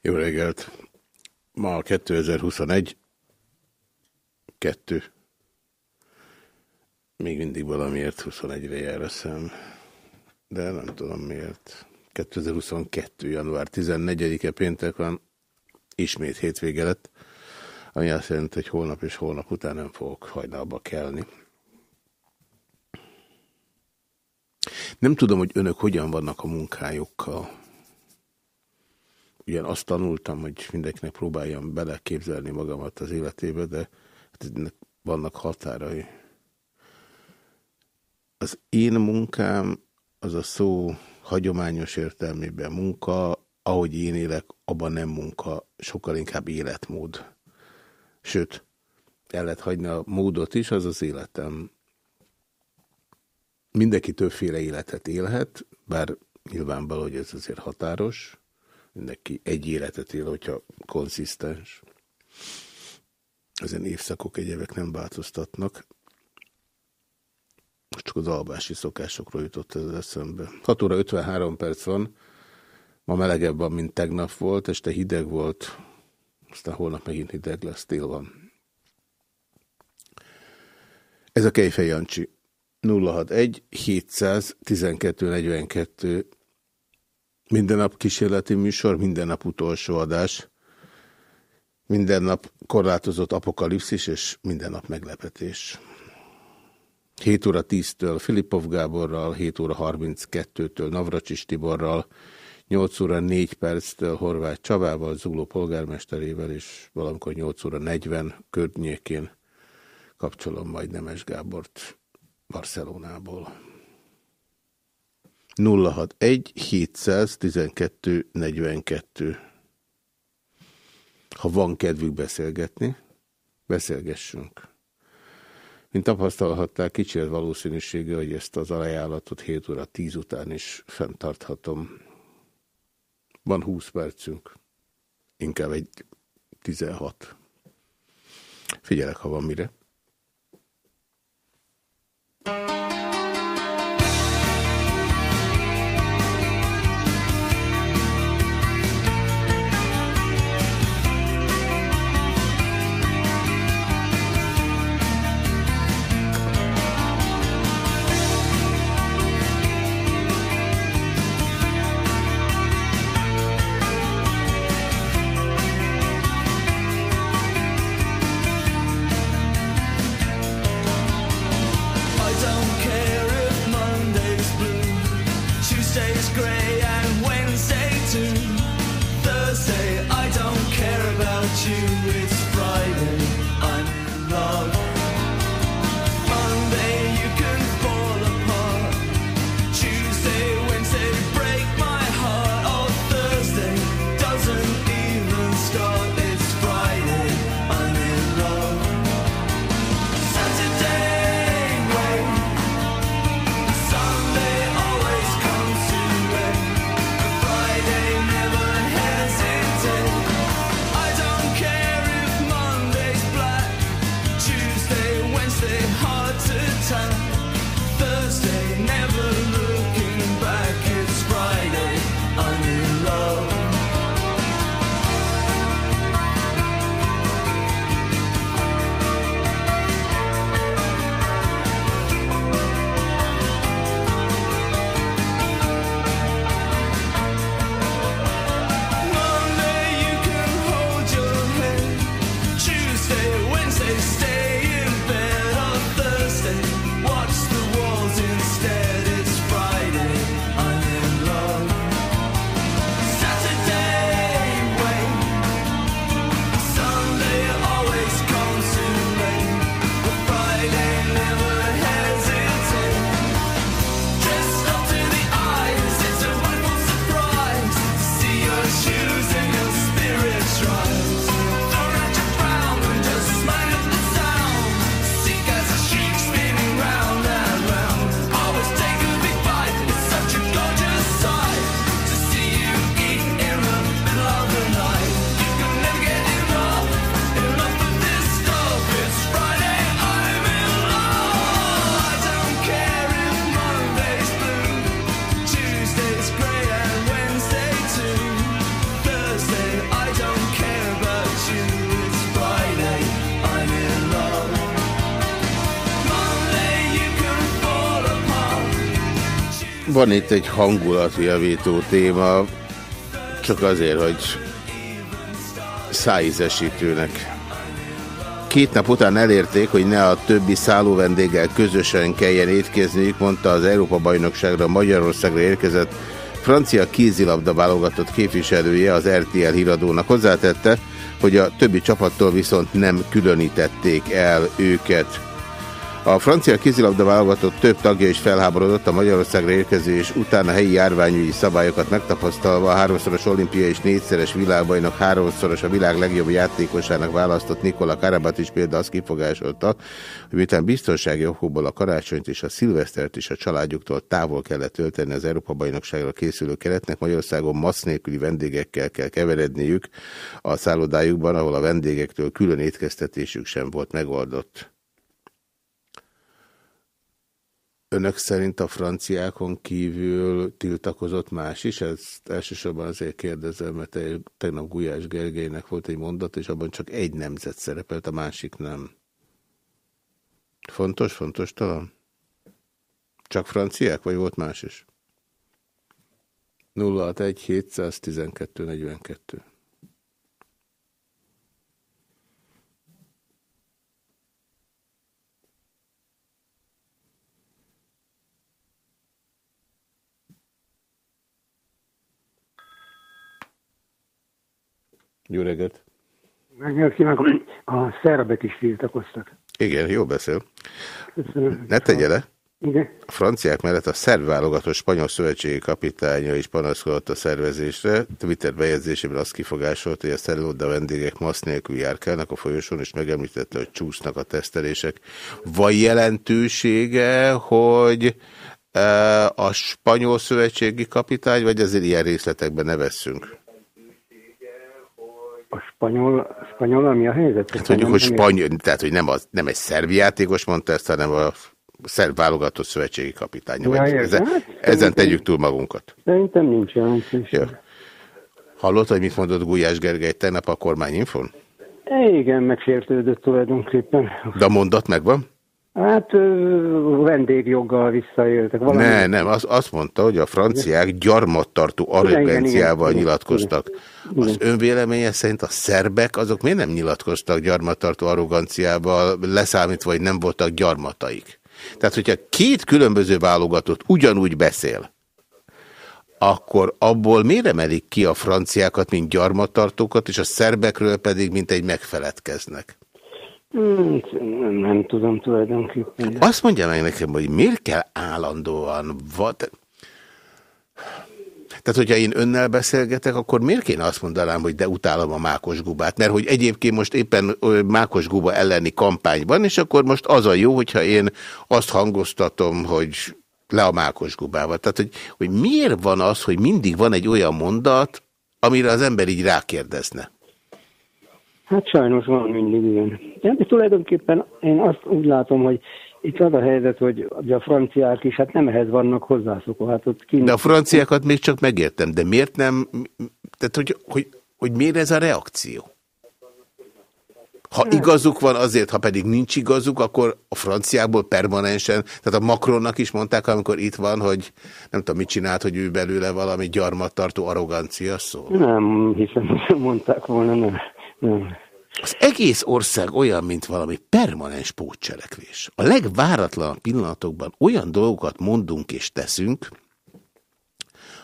Jó reggelt! Ma 2021. Kettő. Még mindig valamiért 21-re jár a szem. De nem tudom miért. 2022. január 14-e péntek van. Ismét hétvége lett. Ami azt jelenti, hogy holnap és holnap után nem fogok hajnalba kelni. Nem tudom, hogy önök hogyan vannak a munkájukkal. Ugyan azt tanultam, hogy mindenkinek próbáljam beleképzelni magamat az életébe, de hát vannak határai. Az én munkám az a szó hagyományos értelmében munka, ahogy én élek, abban nem munka, sokkal inkább életmód. Sőt, el lehet hagyni a módot is, az az életem. Mindenki többféle életet élhet, bár nyilvánvaló, hogy ez azért határos. Mindenki egy életet él, hogyha konszisztens. Ezen évszakok egyébek nem változtatnak. Most csak az alvási szokásokról jutott ez eszembe. 6 óra 53 perc van. Ma melegebb van, mint tegnap volt. Este hideg volt. Aztán holnap megint hideg lesz, tél van. Ez a Kejfej Jancsi. 061 712 42 minden nap kísérleti műsor, minden nap utolsó adás, minden nap korlátozott apokalipszis, és minden nap meglepetés. 7 óra 10-től Filipov Gáborral, 7 óra 32-től Navracsis Tiborral, 8 óra 4 perctől Horváth Csavával, Zugló polgármesterével, és valamikor 8 óra 40 környékén kapcsolom majd Nemes Gábort Barcelonából. 061 712 42. Ha van kedvük beszélgetni, beszélgessünk. Mint tapasztalhatták, kicsi az valószínűsége, hogy ezt az ajánlatot 7 óra 10 után is fenntarthatom. Van 20 percünk. Inkább egy 16. Figyelek, ha van mire. Thank you. Van itt egy hangulatjavító téma, csak azért, hogy szájízesítőnek. Két nap után elérték, hogy ne a többi szállóvendéggel közösen kelljen étkezniük, mondta az Európa-bajnokságra Magyarországra érkezett francia kézilabda válogatott képviselője az RTL híradónak hozzátette, hogy a többi csapattól viszont nem különítették el őket. A francia kézilabda válogatott több tagja is felháborodott a Magyarországra érkezés után a helyi járványügyi szabályokat megtapasztalva a háromszoros olimpiai és négyszeres világbajnok háromszoros a világ legjobb játékosának választott Nikola Karabat is például azt kifogásolta, hogy miután biztonsági okokból a karácsonyt és a szilvesztert is a családjuktól távol kellett tölteni az Európa-bajnokságra készülő keretnek, Magyarországon massz nélküli vendégekkel kell keveredniük a szállodájukban, ahol a vendégektől külön étkeztetésük sem volt megoldott. Önök szerint a franciákon kívül tiltakozott más is? Ezt elsősorban azért kérdezem, mert tegnap Gulyás Gergelynek volt egy mondat, és abban csak egy nemzet szerepelt, a másik nem. Fontos, fontos talán? Csak franciák, vagy volt más is? 061 712 42 Jó reggelt! Megnyilván a szerbek is tiltakoztak. Igen, jó beszél. Köszönöm. Ne tegye le. Igen. A franciák mellett a szerb válogatott spanyol szövetségi kapitánya is panaszkodott a szervezésre. Twitter bejegyzésében azt kifogásolt, hogy a szellóda vendégek masz nélkül járkálnak a folyosón, és megemlítette, hogy csúsznak a tesztelések. Van jelentősége, hogy e, a spanyol szövetségi kapitány, vagy azért ilyen részletekben ne veszünk? A spanyol, spanyol mi a helyzet? Hát mondjuk, hogy spanyol, tehát hogy nem, az, nem egy szerb játékos mondta ezt, hanem a szerb válogatott szövetségi kapitánya. Ja, ezen, hát, ezen tegyük túl magunkat. Szerintem nincs jelentés. Ja. Hallott, hogy mit mondott Gulyás Gergely tegnap a kormányinfon? Igen, megsértődött tulajdonképpen. De a mondat megvan? Hát vendégjoggal visszaéltek. Valami... Ne, nem, az, azt mondta, hogy a franciák gyarmattartó arroganciával nyilatkoztak. Az önvéleménye szerint a szerbek azok miért nem nyilatkoztak gyarmattartó arroganciával, leszámítva, hogy nem voltak gyarmataik? Tehát, hogyha két különböző válogatott ugyanúgy beszél, akkor abból miért emelik ki a franciákat, mint gyarmattartókat, és a szerbekről pedig, mint egy megfeledkeznek? Nem, nem tudom tulajdonképpen. Azt mondja meg nekem, hogy miért kell állandóan... Vad... Tehát, hogyha én önnel beszélgetek, akkor miért kéne azt mondanám, hogy de utálom a mákos gubát? Mert hogy egyébként most éppen mákos guba elleni kampány van, és akkor most az a jó, hogyha én azt hangoztatom, hogy le a mákos gubával. Tehát, hogy, hogy miért van az, hogy mindig van egy olyan mondat, amire az ember így rákérdezne? Hát sajnos van mindig ilyen. De tulajdonképpen én azt úgy látom, hogy itt az a helyzet, hogy a franciák is hát nem ehhez vannak hozzászokva. Hát ott kint... De a franciákat még csak megértem, de miért nem, tehát hogy, hogy, hogy miért ez a reakció? Ha hát- igazuk van azért, ha pedig nincs igazuk, akkor a franciákból permanensen, tehát a Macronnak is mondták, amikor itt van, hogy nem tudom, mit csinált, hogy ő belőle valami gyarmattartó arrogancia szó. Nem, hiszem, hogy mondták volna, nem. Az egész ország olyan, mint valami permanens pótcselekvés. A legváratlanabb pillanatokban olyan dolgokat mondunk és teszünk,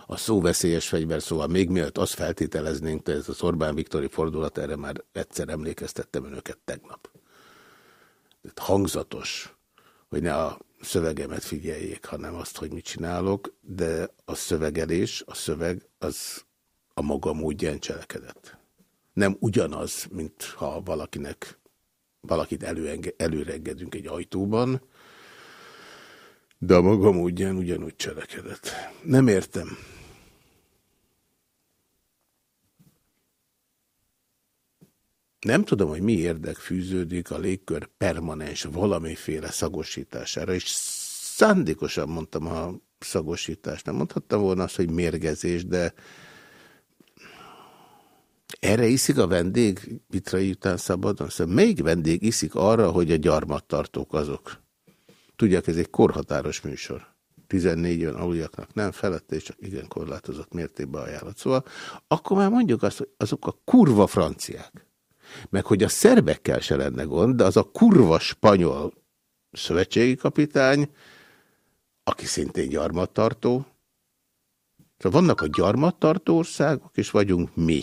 a szó veszélyes fegyver, szóval még mielőtt azt feltételeznénk, hogy ez az Orbán Viktori fordulat, erre már egyszer emlékeztettem önöket tegnap. Hangzatos, hogy ne a szövegemet figyeljék, hanem azt, hogy mit csinálok, de a szövegelés, a szöveg az a maga módján cselekedett nem ugyanaz, mint ha valakinek valakit előenge, egy ajtóban, de a maga módján ugyanúgy cselekedett. Nem értem. Nem tudom, hogy mi érdek fűződik a légkör permanens valamiféle szagosítására, és szándékosan mondtam a szagosítást. Nem mondhattam volna azt, hogy mérgezés, de erre iszik a vendég vitrai után szabadon? Szóval melyik vendég iszik arra, hogy a gyarmattartók azok? Tudják, ez egy korhatáros műsor. 14 éven aluljaknak nem, felette és csak igen korlátozott mértékben ajánlott. Szóval akkor már mondjuk azt, hogy azok a kurva franciák, meg hogy a szerbekkel se lenne gond, de az a kurva spanyol szövetségi kapitány, aki szintén gyarmattartó. Szóval vannak a gyarmattartó országok, és vagyunk mi.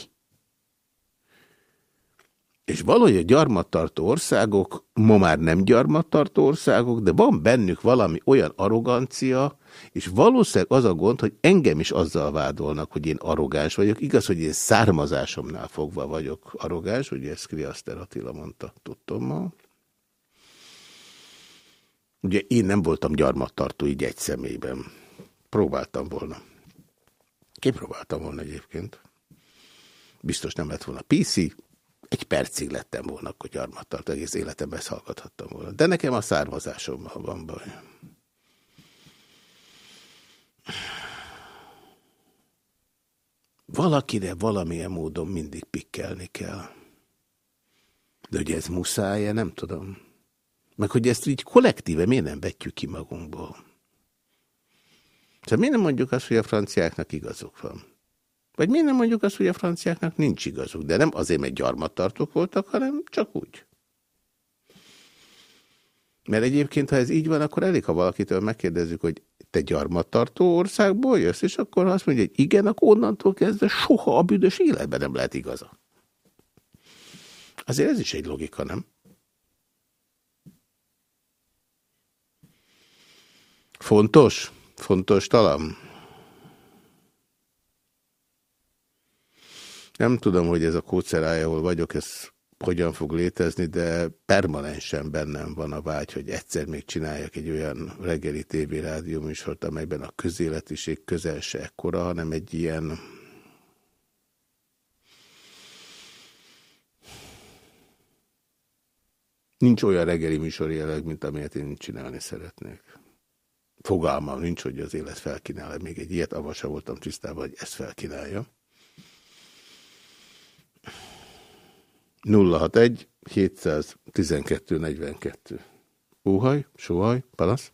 És valahogy a gyarmattartó országok ma már nem gyarmattartó országok, de van bennük valami olyan arrogancia, és valószínűleg az a gond, hogy engem is azzal vádolnak, hogy én arrogáns vagyok. Igaz, hogy én származásomnál fogva vagyok arrogáns, ugye ezt Kriaszter Attila mondta, tudtom ma. Ugye én nem voltam gyarmattartó így egy személyben. Próbáltam volna. Kipróbáltam volna egyébként. Biztos nem lett volna PC, egy percig lettem volna akkor gyarmattartó, egész életemben ezt hallgathattam volna. De nekem a származásommal van baj. Valakire valamilyen módon mindig pikkelni kell. De hogy ez muszáj-e, nem tudom. Meg hogy ezt így kollektíve miért nem vetjük ki magunkból. Szóval miért nem mondjuk azt, hogy a franciáknak igazuk van? Vagy miért nem mondjuk azt, hogy a franciáknak nincs igazuk? De nem azért, mert gyarmattartók voltak, hanem csak úgy. Mert egyébként, ha ez így van, akkor elég, ha valakitől megkérdezzük, hogy te gyarmattartó országból jössz, és akkor azt mondja, hogy igen, akkor onnantól kezdve soha a büdös életben nem lehet igaza. Azért ez is egy logika, nem? Fontos? Fontos talán? Nem tudom, hogy ez a kócerája, ahol vagyok, ez hogyan fog létezni, de permanensen bennem van a vágy, hogy egyszer még csináljak egy olyan reggeli tévérádió műsort, amelyben a közéletiség közel se ekkora, hanem egy ilyen Nincs olyan reggeli műsor jelenleg, mint amilyet én csinálni szeretnék. Fogalmam nincs, hogy az élet felkínál -e még egy ilyet, avval sem voltam tisztában, hogy ezt felkínálja. 061 712 42. Óhaj, sóhaj, panasz?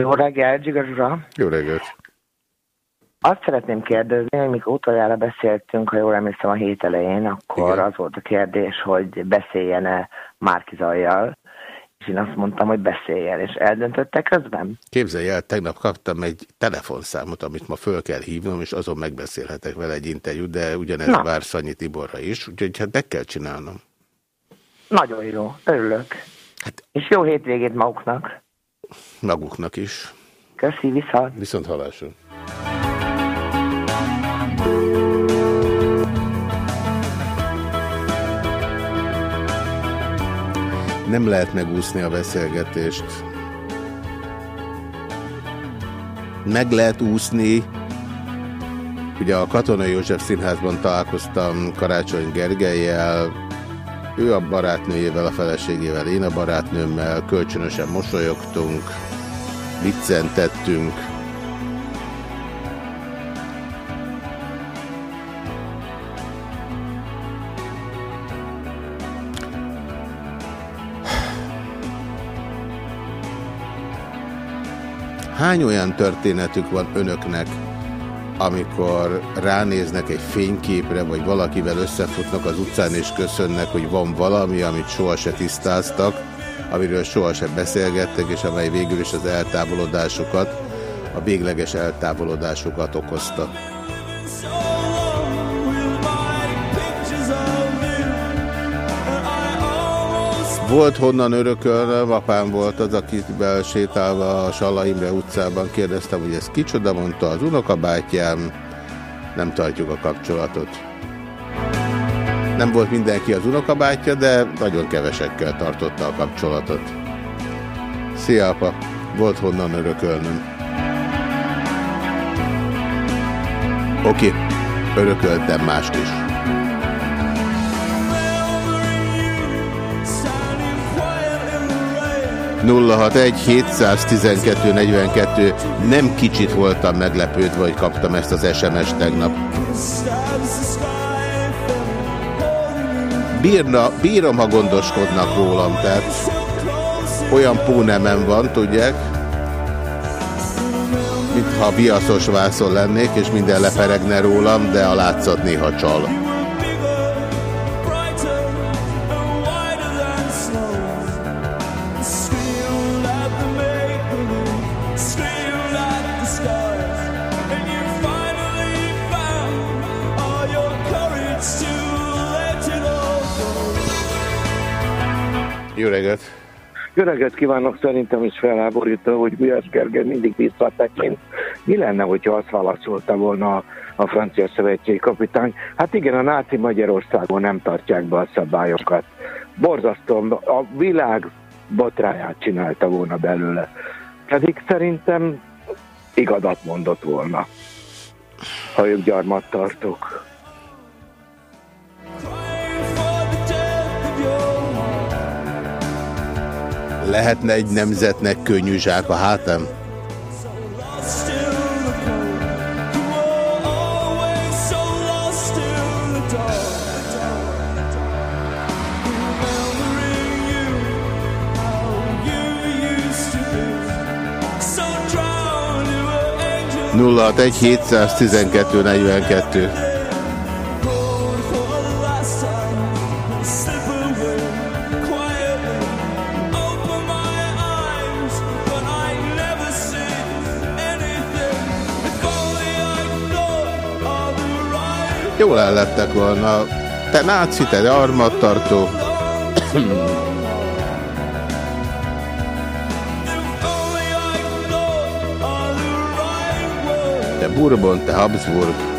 Jó reggelt, Zsigas. Jó reggelt. Azt szeretném kérdezni, hogy mikor utoljára beszéltünk, ha jól emlékszem a hét elején, akkor Igen. az volt a kérdés, hogy beszéljen-e Márkizajjal, és én azt mondtam, hogy beszéljen, és eldöntöttek közben? Képzelj el, tegnap kaptam egy telefonszámot, amit ma föl kell hívnom, és azon megbeszélhetek vele egy interjút, de ugyanez Na. vár Szanyi Tiborra is, úgyhogy hát meg kell csinálnom. Nagyon jó, örülök. Hát, és jó hétvégét maguknak maguknak is. Köszi, viszont. Viszont halásra. Nem lehet megúszni a beszélgetést. Meg lehet úszni. Ugye a Katona József Színházban találkoztam Karácsony Gergelyel, ő a barátnőjével, a feleségével, én a barátnőmmel, kölcsönösen mosolyogtunk, viccentettünk. Hány olyan történetük van önöknek, amikor ránéznek egy fényképre, vagy valakivel összefutnak az utcán és köszönnek, hogy van valami, amit soha se tisztáztak, amiről soha se beszélgettek, és amely végül is az eltávolodásukat, a végleges eltávolodásukat okozta. Volt honnan örökölnöm, apám volt az, akivel sétálva a Salla Imre utcában kérdeztem, hogy ez kicsoda, mondta az unokabátyám, nem tartjuk a kapcsolatot. Nem volt mindenki az unokabátyja, de nagyon kevesekkel tartotta a kapcsolatot. Szia, apa! volt honnan örökölnöm. Oké, örököltem mást is. 061 712 42 nem kicsit voltam meglepődve, hogy kaptam ezt az SMS tegnap. Bírna, bírom, ha gondoskodnak rólam, tehát olyan pónemen van, tudják, mintha viaszos vászon lennék, és minden leperegne rólam, de a látszat néha csal. 'Jöreget'. Öreget kívánok, szerintem is felháborító, hogy Gulyás Gergely mindig visszatekint. Mi lenne, hogyha azt válaszolta volna a, francia szövetségi kapitány? Hát igen, a náci Magyarországon nem tartják be a szabályokat. Borzasztó, a világ botráját csinálta volna belőle. Pedig szerintem igazat mondott volna, ha ők gyarmat Lehetne egy nemzetnek könnyű zsák a hátam? nulla egy 712 42 Jól el lettek volna. Te náci, te armattartó. Te Bourbon, te Habsburg.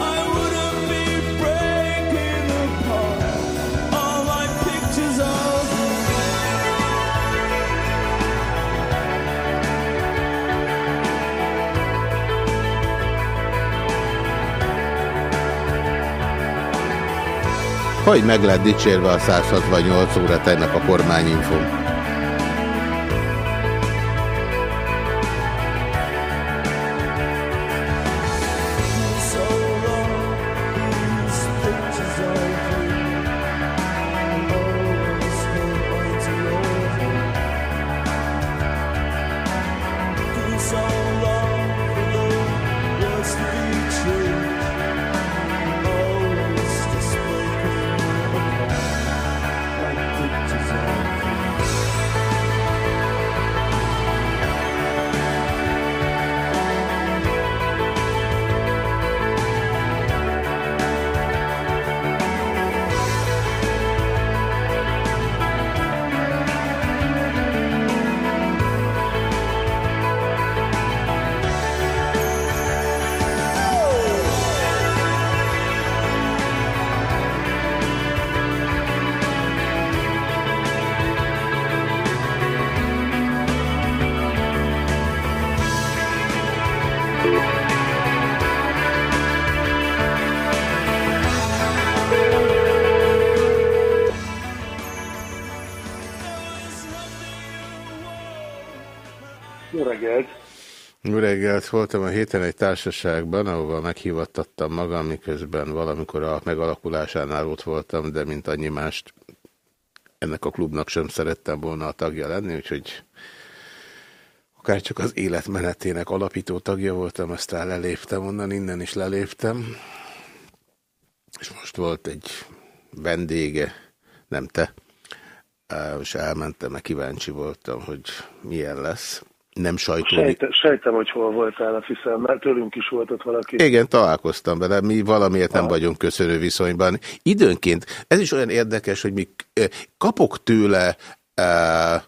Hogy meg lett dicsérve a 168 óra tegnap a kormányinfón. Voltam a héten egy társaságban, ahova meghívattattam magam, miközben valamikor a megalakulásánál ott voltam, de mint annyi mást ennek a klubnak sem szerettem volna a tagja lenni, úgyhogy akár csak az életmenetének alapító tagja voltam, aztán leléptem onnan, innen is leléptem. És most volt egy vendége, nem te, és elmentem, mert kíváncsi voltam, hogy milyen lesz nem sajtó. Sejte, sejtem, hogy hol voltál, a hiszem, mert tőlünk is volt ott valaki. Igen, találkoztam vele, mi valamiért nem ah. vagyunk köszönő viszonyban. Időnként, ez is olyan érdekes, hogy mi eh, kapok tőle uh,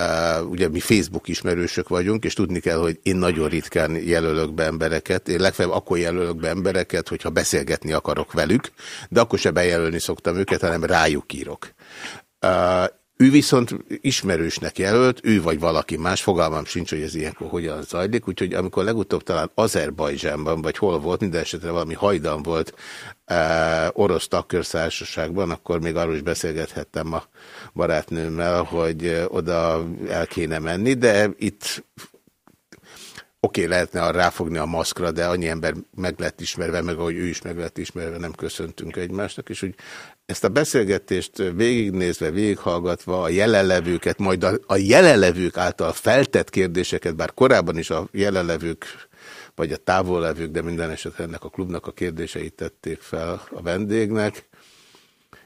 Uh, ugye mi Facebook ismerősök vagyunk, és tudni kell, hogy én nagyon ritkán jelölök be embereket. Én legfeljebb akkor jelölök be embereket, hogyha beszélgetni akarok velük, de akkor se bejelölni szoktam őket, hanem rájuk írok. Uh, Ő viszont ismerősnek jelölt, ő vagy valaki más, fogalmam sincs, hogy ez ilyenkor hogyan zajlik, úgyhogy amikor legutóbb talán Azerbajdzsánban, vagy hol volt, minden esetre valami hajdan volt e, orosz tagkörszársaságban, akkor még arról is beszélgethettem a barátnőmmel, hogy oda el kéne menni, de itt Oké, okay, lehetne ráfogni a maszkra, de annyi ember meg lett ismerve, meg ahogy ő is meg lett ismerve, nem köszöntünk egymásnak, és úgy ezt a beszélgetést végignézve, végighallgatva, a jelenlevőket, majd a, a jelenlevők által feltett kérdéseket, bár korábban is a jelenlevők, vagy a távollevők, de minden esetre ennek a klubnak a kérdéseit tették fel a vendégnek,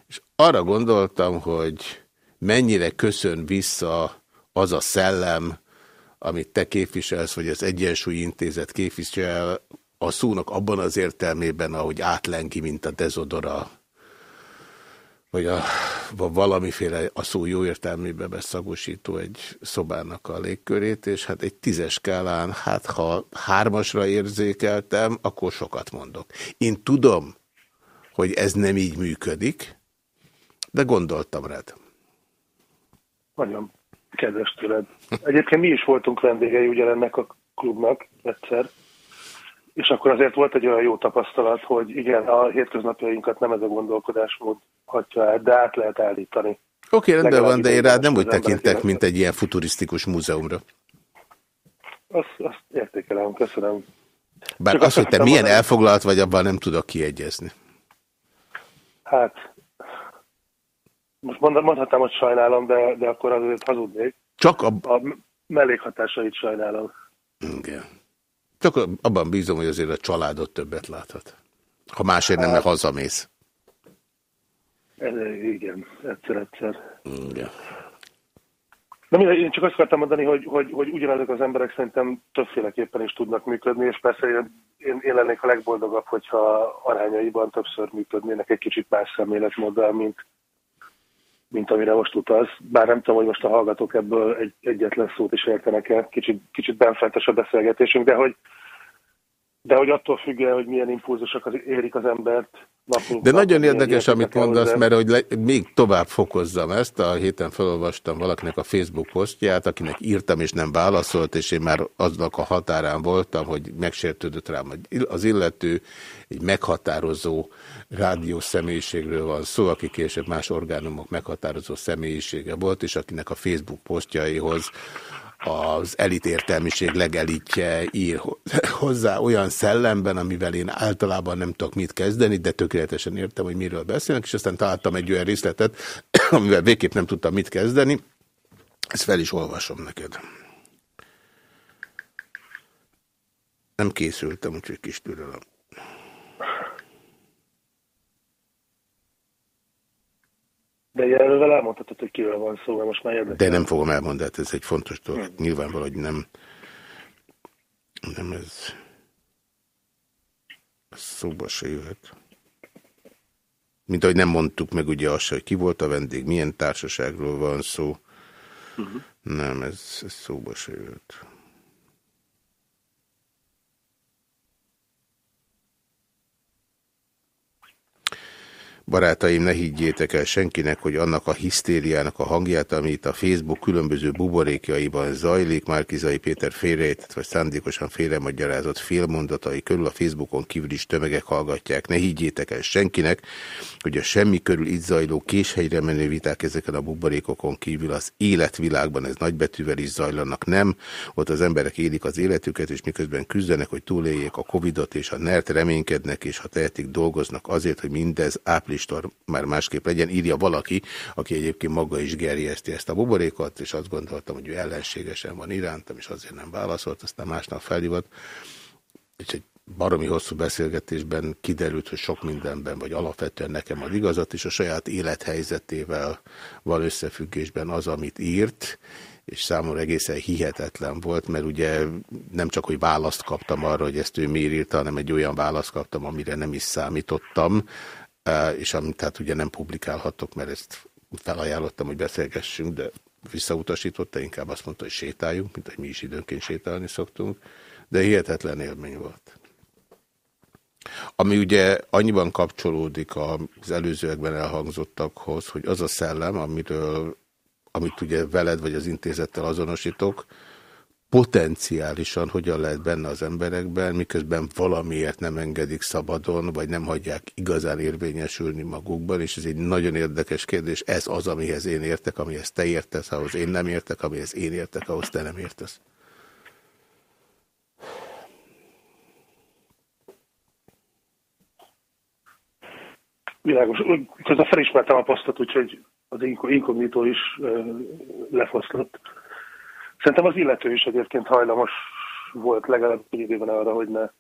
és arra gondoltam, hogy mennyire köszön vissza az a szellem, amit te képviselsz, vagy az Egyensúly Intézet képvisel, a szónak abban az értelmében, ahogy átlengi, mint a dezodora, vagy a, valamiféle a szó jó értelmében beszagosító egy szobának a légkörét, és hát egy tízes skálán, hát ha hármasra érzékeltem, akkor sokat mondok. Én tudom, hogy ez nem így működik, de gondoltam rád. Nagyon kedves tőled. Egyébként mi is voltunk vendégei ugyanennek a klubnak egyszer, és akkor azért volt egy olyan jó tapasztalat, hogy igen, a hétköznapjainkat nem ez a gondolkodásmód hatja el, de át lehet állítani. Oké, okay, rendben van, de én rád nem úgy tekintek, mint egy ilyen futurisztikus múzeumra. Azt, azt értékelem, köszönöm. Bár Csak az, hogy te milyen elfoglalt vagy, abban nem tudok kiegyezni. Hát, most mondhatnám, hogy sajnálom, de, de akkor azért hazudnék. Csak a... a mellékhatásait sajnálom. Igen. Csak abban bízom, hogy azért a családot többet láthat. Ha másért nem, mert hát- hazamész. Igen, egyszer-egyszer. Igen. Na mindegy, én csak azt akartam mondani, hogy, hogy, hogy ugyanazok az emberek szerintem többféleképpen is tudnak működni, és persze én, én, én lennék a legboldogabb, hogyha arányaiban többször működnének egy kicsit más szemléletmóddal, mint, mint amire most utaz. Bár nem tudom, hogy most a hallgatók ebből egy, egyetlen szót is értenek-e, kicsit, kicsit benfentes a beszélgetésünk, de hogy, de hogy attól függően, hogy milyen impulzusok az, érik az embert, de nagyon érdekes, amit mondasz, mert hogy le, még tovább fokozzam ezt. A héten felolvastam valakinek a Facebook posztját, akinek írtam és nem válaszolt, és én már aznak a határán voltam, hogy megsértődött rám az illető, egy meghatározó rádió személyiségről van szó, aki később más orgánumok meghatározó személyisége volt, és akinek a Facebook posztjaihoz az elit értelmiség legelitje ír hozzá olyan szellemben, amivel én általában nem tudok mit kezdeni, de tökéletesen értem, hogy miről beszélnek, és aztán találtam egy olyan részletet, amivel végképp nem tudtam mit kezdeni. Ezt fel is olvasom neked. Nem készültem, úgyhogy kis türelem. De jelölvel elmondhatod, hogy kiről van szó, mert most már érdekel. De nem fogom elmondani, hát ez egy fontos dolog. Hmm. Nyilván hogy nem, nem ez, ez szóba se jöhet. Mint ahogy nem mondtuk meg ugye azt, hogy ki volt a vendég, milyen társaságról van szó. Uh mhm. -huh. Nem, ez, ez szóba se jöhet. Barátaim, ne higgyétek el senkinek, hogy annak a hisztériának a hangját, amit a Facebook különböző buborékjaiban zajlik, Márkizai Péter félrejtett vagy szándékosan félremagyarázott félmondatai körül a Facebookon kívül is tömegek hallgatják. Ne higgyétek el senkinek, hogy a semmi körül itt zajló késhegyre menő viták ezeken a buborékokon kívül az életvilágban ez nagybetűvel is zajlanak. Nem, ott az emberek élik az életüket, és miközben küzdenek, hogy túléljék a Covidot, és a NERT reménykednek, és ha tehetik, dolgoznak azért, hogy mindez április áprilistor már másképp legyen, írja valaki, aki egyébként maga is gerjeszti ezt a buborékot, és azt gondoltam, hogy ő ellenségesen van irántam, és azért nem válaszolt, aztán másnap felhívott, és egy baromi hosszú beszélgetésben kiderült, hogy sok mindenben, vagy alapvetően nekem ad igazat, és a saját élethelyzetével van összefüggésben az, amit írt, és számomra egészen hihetetlen volt, mert ugye nem csak, hogy választ kaptam arra, hogy ezt ő miért írta, hanem egy olyan választ kaptam, amire nem is számítottam, és amit hát ugye nem publikálhatok, mert ezt felajánlottam, hogy beszélgessünk, de visszautasította, inkább azt mondta, hogy sétáljunk, mint hogy mi is időnként sétálni szoktunk, de hihetetlen élmény volt. Ami ugye annyiban kapcsolódik az előzőekben elhangzottakhoz, hogy az a szellem, amiről amit ugye veled vagy az intézettel azonosítok, potenciálisan hogyan lehet benne az emberekben, miközben valamiért nem engedik szabadon, vagy nem hagyják igazán érvényesülni magukban, és ez egy nagyon érdekes kérdés. Ez az, amihez én értek, amihez te értesz, ahhoz én nem értek, amihez én értek, ahhoz te nem értesz. Világos. Közben felismertem a posztot, úgyhogy az inkognitó is lefoszlott. Szerintem az illető is egyébként hajlamos volt legalább egy időben arra, hogy ne,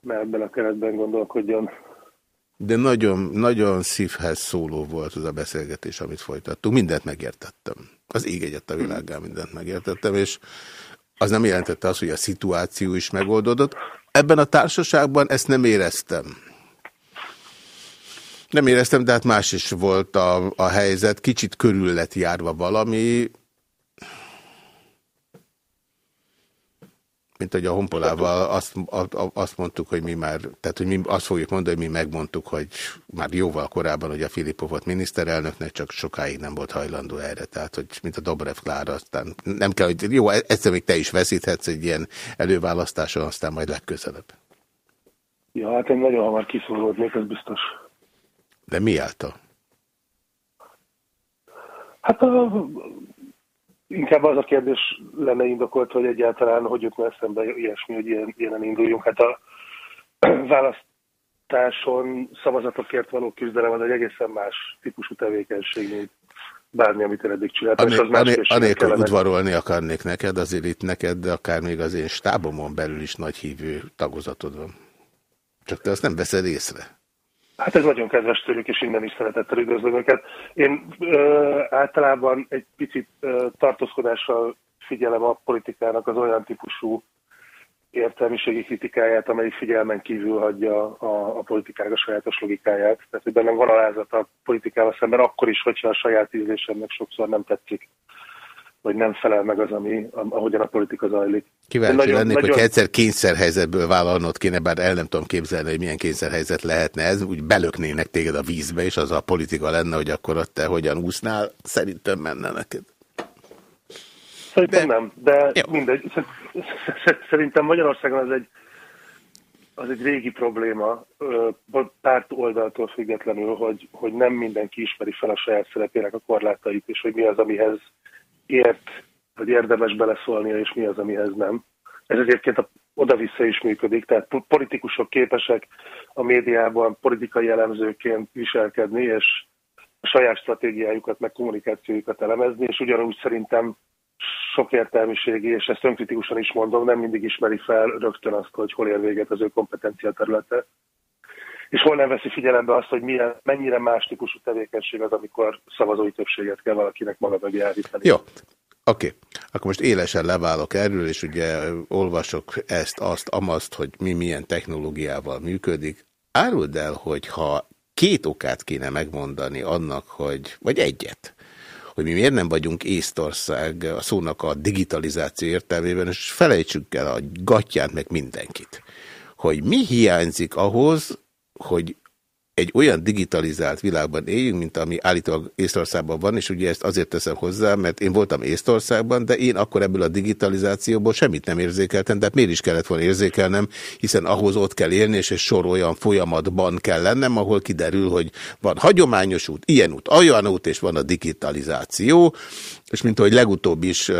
ne ebben a keretben gondolkodjon. De nagyon, nagyon szívhez szóló volt az a beszélgetés, amit folytattunk. Mindent megértettem. Az ég egyet a világán mindent megértettem, és az nem jelentette azt, hogy a szituáció is megoldódott. Ebben a társaságban ezt nem éreztem. Nem éreztem, de hát más is volt a, a helyzet. Kicsit körül lett járva valami, mint hogy a honpolával azt, azt mondtuk, hogy mi már, tehát hogy mi azt fogjuk mondani, hogy mi megmondtuk, hogy már jóval korábban, hogy a Filippo volt miniszterelnöknek, csak sokáig nem volt hajlandó erre, tehát hogy mint a Dobrev Klára, aztán nem kell, hogy jó, egyszer még te is veszíthetsz egy ilyen előválasztáson, aztán majd legközelebb. Ja, hát én nagyon hamar kiszólódnék, ez biztos. De mi által? Hát a, inkább az a kérdés lenne indokolt, hogy egyáltalán hogy jutna eszembe ilyesmi, hogy ilyen, ilyenen induljunk. Hát a választáson szavazatokért való küzdelem az egy egészen más típusú tevékenység, mint bármi, amit eddig csináltam. Ané, ané, anélkül udvarolni akarnék neked, azért itt neked, de akár még az én stábomon belül is nagy hívő tagozatod van. Csak te azt nem veszed észre. Hát ez nagyon kedves tőlük, és innen is szeretettel üdvözlöm őket. Én ö, általában egy picit ö, tartózkodással figyelem a politikának az olyan típusú értelmiségi kritikáját, amelyik figyelmen kívül hagyja a, a politikának a sajátos logikáját. Tehát, hogy bennem van alázat a politikával szemben, akkor is, hogyha a saját ízlésemnek sokszor nem tetszik vagy nem felel meg az, ami, ahogyan a politika zajlik. Kíváncsi nagyon, lennék, nagyon... hogy egyszer kényszerhelyzetből vállalnod kéne, bár el nem tudom képzelni, hogy milyen kényszerhelyzet lehetne ez, úgy belöknének téged a vízbe, és az a politika lenne, hogy akkor ott te hogyan úsznál, szerintem menne neked. Szerintem de... nem, de Jó. mindegy. Szerintem Magyarországon az egy, az egy régi probléma, párt oldaltól függetlenül, hogy, hogy nem mindenki ismeri fel a saját szerepének a korlátait, és hogy mi az, amihez ért, vagy érdemes beleszólnia, és mi az, amihez nem. Ez egyébként a, oda-vissza is működik, tehát politikusok képesek a médiában politikai elemzőként viselkedni, és a saját stratégiájukat, meg kommunikációjukat elemezni, és ugyanúgy szerintem sok értelmiségi, és ezt önkritikusan is mondom, nem mindig ismeri fel rögtön azt, hogy hol ér véget az ő kompetencia területe, és hol nem veszi figyelembe azt, hogy milyen, mennyire más típusú tevékenység az, amikor szavazói többséget kell valakinek maga mögé állítani. Jó, Oké, okay. akkor most élesen leválok erről, és ugye olvasok ezt, azt, amazt, hogy mi milyen technológiával működik. Áruld el, hogy ha két okát kéne megmondani annak, hogy, vagy egyet, hogy mi miért nem vagyunk Észtország a szónak a digitalizáció értelmében, és felejtsük el a gatyánt meg mindenkit. Hogy mi hiányzik ahhoz, hogy egy olyan digitalizált világban éljünk, mint ami állítólag Észtországban van, és ugye ezt azért teszem hozzá, mert én voltam Észtországban, de én akkor ebből a digitalizációból semmit nem érzékeltem, de miért is kellett volna érzékelnem, hiszen ahhoz ott kell élni, és egy sor olyan folyamatban kell lennem, ahol kiderül, hogy van hagyományos út, ilyen út, olyan út, és van a digitalizáció, és mint ahogy legutóbb is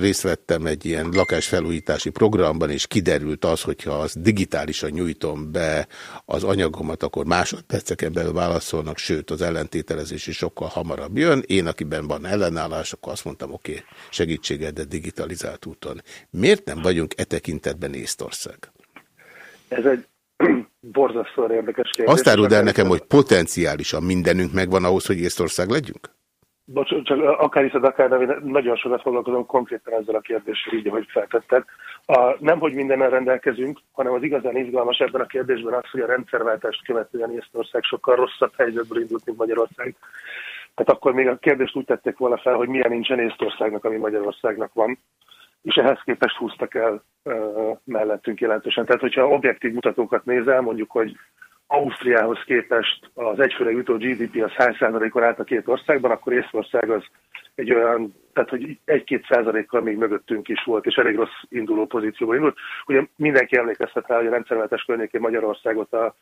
részt vettem egy ilyen lakásfelújítási programban, és kiderült az, hogyha az digitálisan nyújtom be az anyagomat, akkor másodperceken belül válaszolnak, sőt az ellentételezés is sokkal hamarabb jön. Én, akiben van ellenállás, akkor azt mondtam, oké, okay, segítséged, de digitalizált úton. Miért nem vagyunk e tekintetben Észtország? Ez egy borzasztóan érdekes kérdés. Azt áruld el nekem, hogy potenciálisan mindenünk megvan ahhoz, hogy Észtország legyünk? Bocs, csak akár hiszed, akár nem, nagyon sokat foglalkozom konkrétan ezzel a kérdéssel, így, ahogy feltetted. A, nem, hogy mindennel rendelkezünk, hanem az igazán izgalmas ebben a kérdésben az, hogy a rendszerváltást követően Észtország sokkal rosszabb helyzetből indult, mint Magyarország. Tehát akkor még a kérdést úgy tették volna fel, hogy milyen nincsen Észtországnak, ami Magyarországnak van, és ehhez képest húztak el uh, mellettünk jelentősen. Tehát, hogyha objektív mutatókat nézel, mondjuk, hogy Ausztriához képest az egyfőre jutó GDP hány százalékon állt a két országban, akkor Észország az egy olyan, tehát hogy egy-két százalékkal még mögöttünk is volt, és elég rossz induló pozícióban indult. Ugye mindenki emlékeztet rá, hogy a rendszerváltás környékén Magyarországot a,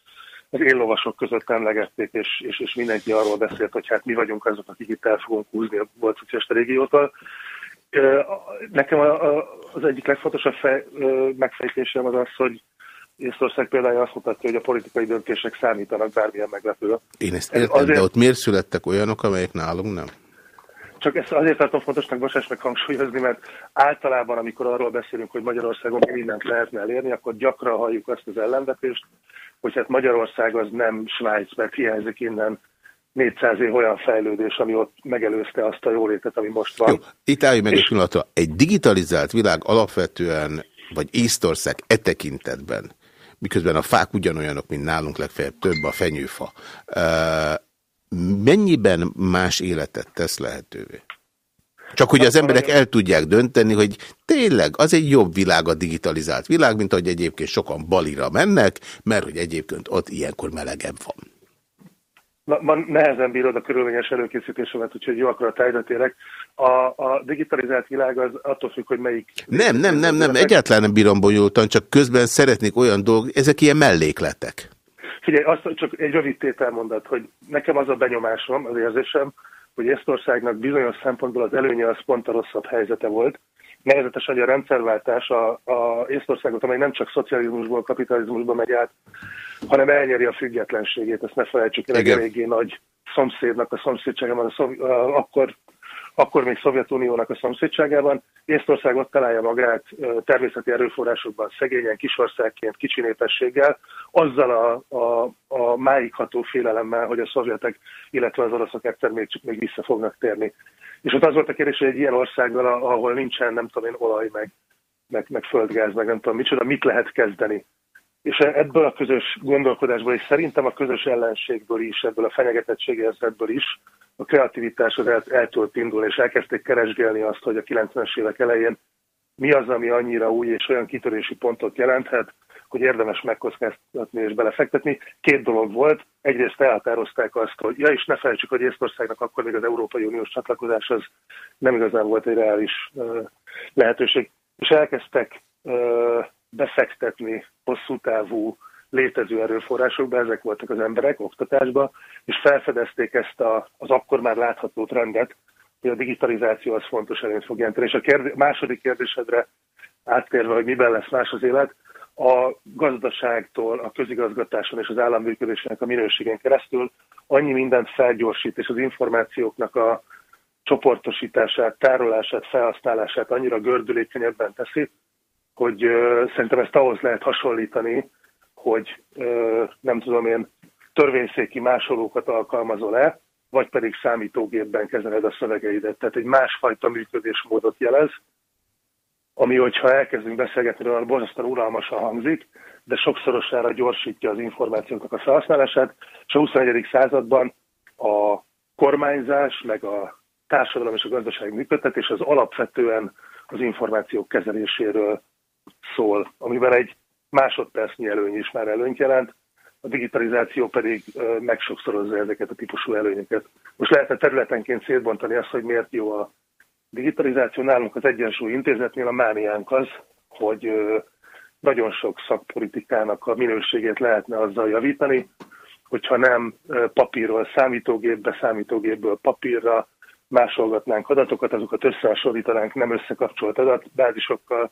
az éllovasok között emlegették, és, és, és mindenki arról beszélt, hogy hát mi vagyunk azok, akik itt el fogunk húzni a volt szociálista régiótól. Nekem az egyik legfontosabb fej, megfejtésem az az, hogy Észtország például azt mutatja, hogy a politikai döntések számítanak bármilyen meglepő. Én ezt értem, azért... de ott miért születtek olyanok, amelyek nálunk nem? Csak ezt azért tartom fontosnak, bocsáss meg hangsúlyozni, mert általában, amikor arról beszélünk, hogy Magyarországon mindent lehetne elérni, akkor gyakran halljuk azt az ellenvetést, hogy hát Magyarország az nem Svájc, mert hiányzik innen 400 év olyan fejlődés, ami ott megelőzte azt a jólétet, ami most van. Jó, itt állj meg és... egy pillanatra. Egy digitalizált világ alapvetően, vagy Észtország e tekintetben, miközben a fák ugyanolyanok, mint nálunk legfeljebb több a fenyőfa, mennyiben más életet tesz lehetővé? Csak hogy az emberek el tudják dönteni, hogy tényleg az egy jobb világ a digitalizált világ, mint ahogy egyébként sokan Balira mennek, mert hogy egyébként ott ilyenkor melegebb van. Ma, ma nehezen bírod a körülményes előkészítésemet, úgyhogy jó, akkor a tájra térek. A, a digitalizált világ az attól függ, hogy melyik... Nem, nem, nem, nem, egyáltalán nem bírom bonyolultan, csak közben szeretnék olyan dolgok, ezek ilyen mellékletek. Figyelj, azt csak egy rövid tételmondat, hogy nekem az a benyomásom, az érzésem, hogy Észtországnak bizonyos szempontból az előnye az pont a rosszabb helyzete volt. Nevezetesen, hogy a rendszerváltás a, a Észtországot, amely nem csak szocializmusból, kapitalizmusba megy át, hanem elnyeri a függetlenségét, ezt ne felejtsük el, egy eléggé nagy szomszédnak a szomszédságában, akkor akkor még Szovjetuniónak a szomszédságában. Észtország ott találja magát természeti erőforrásokban szegényen, kisországként, kicsi népességgel, azzal a, a, a máig ható félelemmel, hogy a szovjetek, illetve az oroszok egyszer még, még vissza fognak térni. És ott az volt a kérdés, hogy egy ilyen országgal, ahol nincsen, nem tudom én, olaj, meg, meg, meg földgáz, meg nem tudom micsoda, mit lehet kezdeni. És ebből a közös gondolkodásból, és szerintem a közös ellenségből is, ebből a fenyegetettségérzetből is, a kreativitás az el, el tudott indulni, és elkezdték keresgélni azt, hogy a 90-es évek elején mi az, ami annyira új és olyan kitörési pontot jelenthet, hogy érdemes megkockáztatni és belefektetni. Két dolog volt. Egyrészt elhatározták azt, hogy ja, és ne felejtsük, hogy Észtországnak akkor még az Európai Uniós csatlakozás az nem igazán volt egy reális uh, lehetőség. És elkezdtek uh, befektetni hosszú távú létező erőforrásokba, ezek voltak az emberek oktatásba, és felfedezték ezt a, az akkor már látható trendet, hogy a digitalizáció az fontos előnyt fog jelenteni. És a kérdé, második kérdésedre áttérve, hogy miben lesz más az élet, a gazdaságtól, a közigazgatáson és az államműködésének a minőségén keresztül annyi mindent felgyorsít, és az információknak a csoportosítását, tárolását, felhasználását annyira gördülékenyebben teszi, hogy szerintem ezt ahhoz lehet hasonlítani, hogy nem tudom én törvényszéki másolókat alkalmazol-e, vagy pedig számítógépben kezeled a szövegeidet. Tehát egy másfajta működésmódot jelez, ami, hogyha elkezdünk beszélgetni róla, borzasztóan uralmasan hangzik, de sokszorosára gyorsítja az információknak a felhasználását, és a 21. században a kormányzás, meg a társadalom és a gazdaság működtetés az alapvetően az információk kezeléséről szól, amiben egy másodpercnyi előny is már előnyt jelent, a digitalizáció pedig megsokszorozza ezeket a típusú előnyöket. Most lehetne területenként szétbontani azt, hogy miért jó a digitalizáció. Nálunk az Egyensúly Intézetnél a mániánk az, hogy nagyon sok szakpolitikának a minőségét lehetne azzal javítani, hogyha nem papírról számítógépbe, számítógépből papírra másolgatnánk adatokat, azokat összehasonlítanánk nem összekapcsolt adatbázisokkal,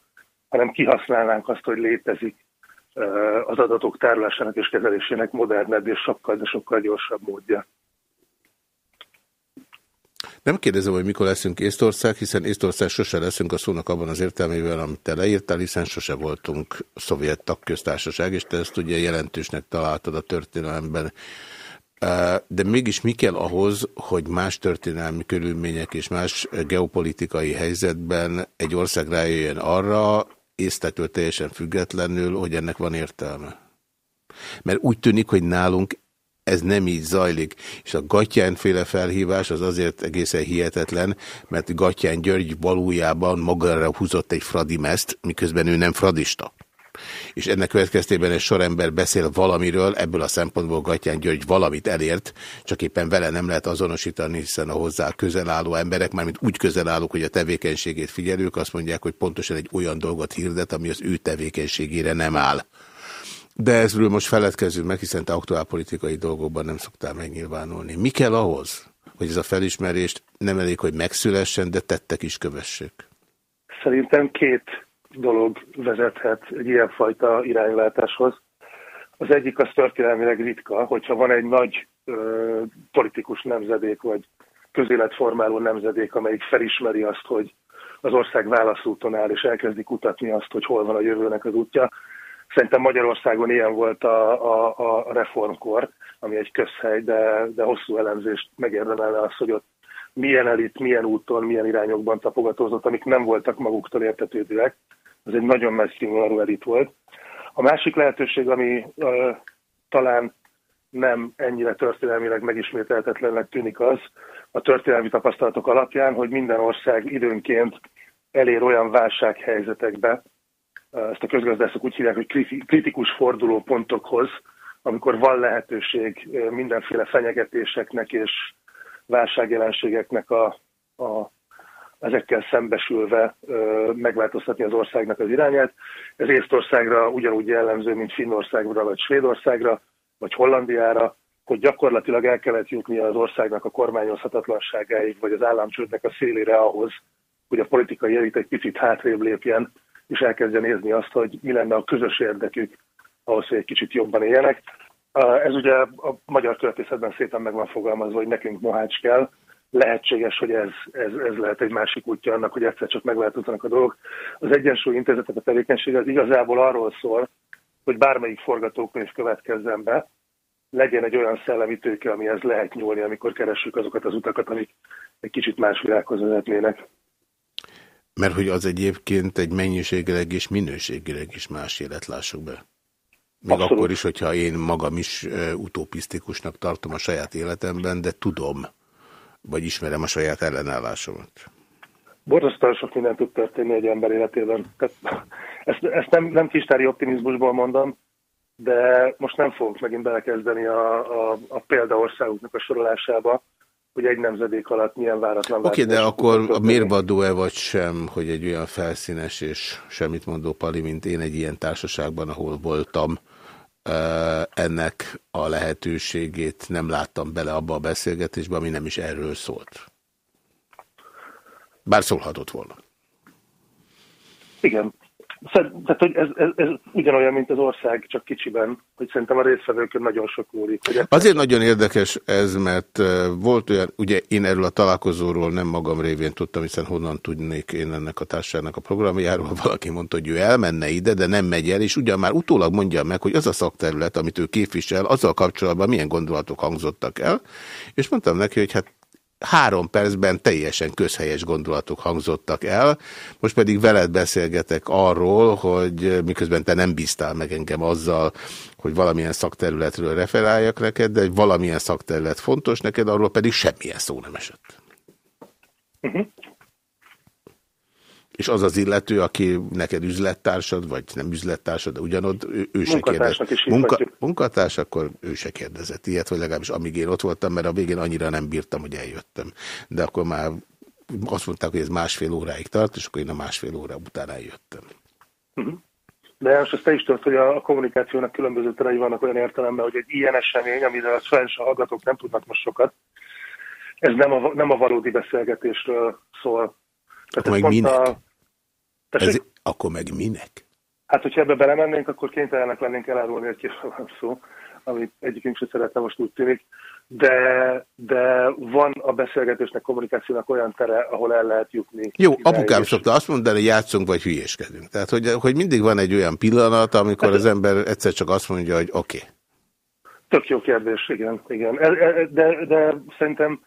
hanem kihasználnánk azt, hogy létezik az adatok tárolásának és kezelésének modernebb és sokkal, de sokkal gyorsabb módja. Nem kérdezem, hogy mikor leszünk Észtország, hiszen Észtország sose leszünk a szónak abban az értelmében, amit te leírtál, hiszen sose voltunk szovjet tagköztársaság, és te ezt ugye jelentősnek találtad a történelemben. De mégis mi kell ahhoz, hogy más történelmi körülmények és más geopolitikai helyzetben egy ország rájöjjön arra, észtetől teljesen függetlenül, hogy ennek van értelme. Mert úgy tűnik, hogy nálunk ez nem így zajlik, és a Gatyánféle felhívás az azért egészen hihetetlen, mert Gatyán György valójában magára húzott egy fradimezt, miközben ő nem fradista. És ennek következtében egy sorember beszél valamiről, ebből a szempontból Gatyán György valamit elért, csak éppen vele nem lehet azonosítani, hiszen a hozzá közel álló emberek, mármint úgy közel állók, hogy a tevékenységét figyelők, azt mondják, hogy pontosan egy olyan dolgot hirdet, ami az ő tevékenységére nem áll. De ezről most feledkezzünk meg, hiszen te aktuálpolitikai dolgokban nem szoktál megnyilvánulni. Mi kell ahhoz, hogy ez a felismerést nem elég, hogy megszülessen, de tettek is kövessék? Szerintem két dolog vezethet egy ilyenfajta irányváltáshoz. Az egyik az történelmileg ritka, hogyha van egy nagy ö, politikus nemzedék, vagy közéletformáló nemzedék, amelyik felismeri azt, hogy az ország válaszúton áll, és elkezdi kutatni azt, hogy hol van a jövőnek az útja. Szerintem Magyarországon ilyen volt a, a, a reformkor, ami egy közhely, de, de hosszú elemzést megérdemelne az, hogy ott milyen elit, milyen úton, milyen irányokban tapogatózott, amik nem voltak maguktól értetődőek. Ez egy nagyon nagy színvonalú elit volt. A másik lehetőség, ami uh, talán nem ennyire történelmileg megismételtetlennek tűnik az, a történelmi tapasztalatok alapján, hogy minden ország időnként elér olyan válsághelyzetekbe, ezt a közgazdászok úgy hívják, hogy kritikus fordulópontokhoz, amikor van lehetőség mindenféle fenyegetéseknek és válságjelenségeknek a, a ezekkel szembesülve ö, megváltoztatni az országnak az irányát. Ez Észtországra ugyanúgy jellemző, mint Finnországra, vagy Svédországra, vagy Hollandiára, hogy gyakorlatilag el kellett jutni az országnak a kormányozhatatlanságáig, vagy az államcsődnek a szélére ahhoz, hogy a politikai elit egy picit hátrébb lépjen, és elkezdje nézni azt, hogy mi lenne a közös érdekük ahhoz, hogy egy kicsit jobban éljenek. Ez ugye a magyar történetben szépen meg van fogalmazva, hogy nekünk mohács kell. Lehetséges, hogy ez, ez, ez lehet egy másik útja annak, hogy egyszer csak megváltoznak a dolgok. Az Egyensúly Intézetek a tevékenység az igazából arról szól, hogy bármelyik forgatókönyv következzen be, legyen egy olyan szellemi tőke, amihez lehet nyúlni, amikor keressük azokat az utakat, amik egy kicsit más világhoz vezetnének. Mert hogy az egyébként egy mennyiségileg és minőségileg is más élet, lássuk be. Még Abszolút. akkor is, hogyha én magam is utopisztikusnak tartom a saját életemben, de tudom, vagy ismerem a saját ellenállásomat. Borzasztóan sok minden tud történni egy ember életében. Tehát ezt, ezt nem, nem kistári optimizmusból mondom, de most nem fogunk megint belekezdeni a, a, a példaországoknak a sorolásába, hogy egy nemzedék alatt milyen váratlan... Oké, okay, de akkor a mérvadó-e vagy sem, hogy egy olyan felszínes és semmit mondó pali, mint én egy ilyen társaságban, ahol voltam, ennek a lehetőségét nem láttam bele abba a beszélgetésbe, ami nem is erről szólt. Bár szólhatott volna. Igen, tehát, hogy ez, ez, ez ugyanolyan, mint az ország, csak kicsiben, hogy szerintem a résztvevőkön nagyon sok múlik. Hogy Azért nagyon érdekes ez, mert volt olyan, ugye én erről a találkozóról nem magam révén tudtam, hiszen honnan tudnék én ennek a társaságnak a programjáról. Valaki mondta, hogy ő elmenne ide, de nem megy el, és ugyan már utólag mondja meg, hogy az a szakterület, amit ő képvisel, azzal kapcsolatban milyen gondolatok hangzottak el, és mondtam neki, hogy hát három percben teljesen közhelyes gondolatok hangzottak el, most pedig veled beszélgetek arról, hogy miközben te nem bíztál meg engem azzal, hogy valamilyen szakterületről referáljak neked, de valamilyen szakterület fontos neked, arról pedig semmilyen szó nem esett. Uh mhm. -huh. És az az illető, aki neked üzlettársad, vagy nem üzlettársad, de ugyanott, ő, ő se kérdezett. Munka, munkatárs, akkor ő se kérdezett ilyet, vagy legalábbis amíg én ott voltam, mert a végén annyira nem bírtam, hogy eljöttem. De akkor már azt mondták, hogy ez másfél óráig tart, és akkor én a másfél óra után eljöttem. Mhm. De most te is tudod, hogy a kommunikációnak különböző terei vannak olyan értelemben, hogy egy ilyen esemény, amivel a sajnos a hallgatók nem tudnak most sokat, ez nem a, nem a valódi beszélgetésről szól. Tehát meg minek? A, ez, akkor meg minek? Hát, hogyha ebbe belemennénk, akkor kénytelenek lennénk elárulni, hogy kiről van szó, amit egyikünk sem szeretne, most úgy tűnik. De, de van a beszélgetésnek, kommunikációnak olyan tere, ahol el lehet jutni. Jó, apukám és... szokta azt mondani, hogy játszunk vagy hülyéskedünk. Tehát, hogy, hogy mindig van egy olyan pillanat, amikor hát, az ember egyszer csak azt mondja, hogy oké. Okay. Tök jó kérdés, igen. igen. E, e, de, de szerintem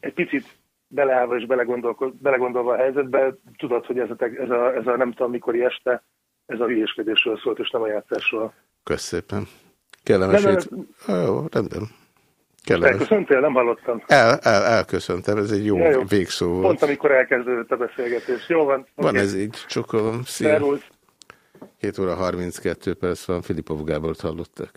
egy picit beleállva és belegondolva a helyzetbe, tudod, hogy ez a, ez, a, ez a nem tudom mikori este, ez a hülyéskedésről szólt, és nem a játszásról. Köszönöm szépen. Kellemes hét. Jó, rendben. Kellemes. Elköszöntél? Nem hallottam. El, el, elköszöntem, ez egy jó, ja, jó. végszó volt. Pont amikor elkezdődött a beszélgetés. Jó van. Van okay. ez így, csokolom. Szia. 7 óra 32 perc van, Filipov Gábort hallottak.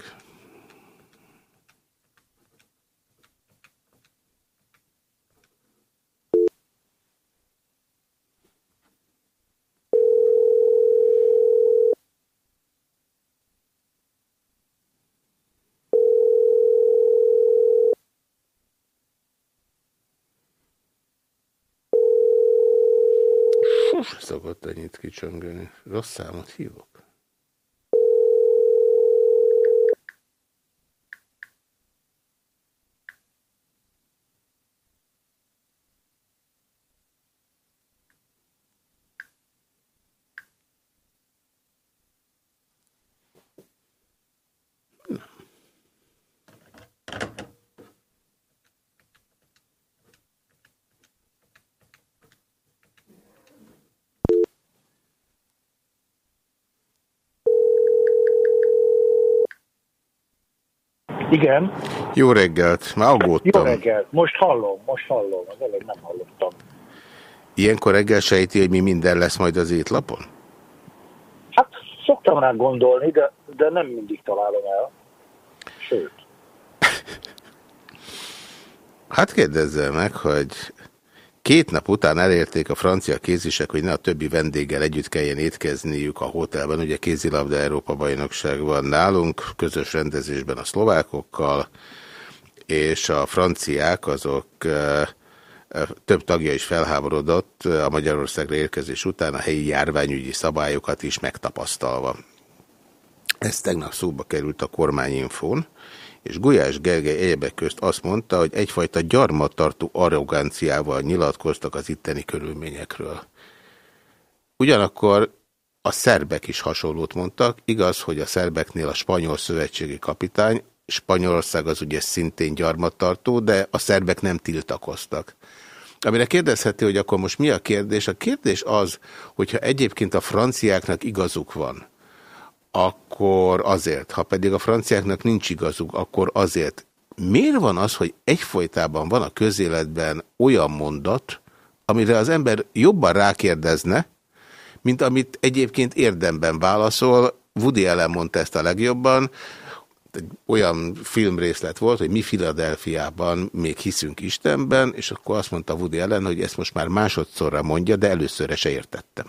Kicsöngeni. Rossz számot hívok. Igen. Jó reggelt, már aggódtam. Jó reggelt, most hallom, most hallom, az előbb nem hallottam. Ilyenkor reggel sejti, hogy mi minden lesz majd az étlapon? Hát szoktam rá gondolni, de, de nem mindig találom el. Sőt. Hát kérdezzel meg, hogy Két nap után elérték a francia kézisek, hogy ne a többi vendéggel együtt kelljen étkezniük a hotelben. Ugye kézilabda Európa bajnokság van nálunk, közös rendezésben a szlovákokkal, és a franciák azok több tagja is felháborodott a Magyarországra érkezés után a helyi járványügyi szabályokat is megtapasztalva. Ez tegnap szóba került a kormányinfón, és Gulyás Gergely egyebek közt azt mondta, hogy egyfajta gyarmattartó arroganciával nyilatkoztak az itteni körülményekről. Ugyanakkor a szerbek is hasonlót mondtak, igaz, hogy a szerbeknél a spanyol szövetségi kapitány, Spanyolország az ugye szintén gyarmattartó, de a szerbek nem tiltakoztak. Amire kérdezheti, hogy akkor most mi a kérdés? A kérdés az, hogyha egyébként a franciáknak igazuk van, akkor azért, ha pedig a franciáknak nincs igazuk, akkor azért. Miért van az, hogy egyfolytában van a közéletben olyan mondat, amire az ember jobban rákérdezne, mint amit egyébként érdemben válaszol. Woody Allen mondta ezt a legjobban, egy olyan filmrészlet volt, hogy mi Filadelfiában még hiszünk Istenben, és akkor azt mondta Woody Allen, hogy ezt most már másodszorra mondja, de előszörre se értettem.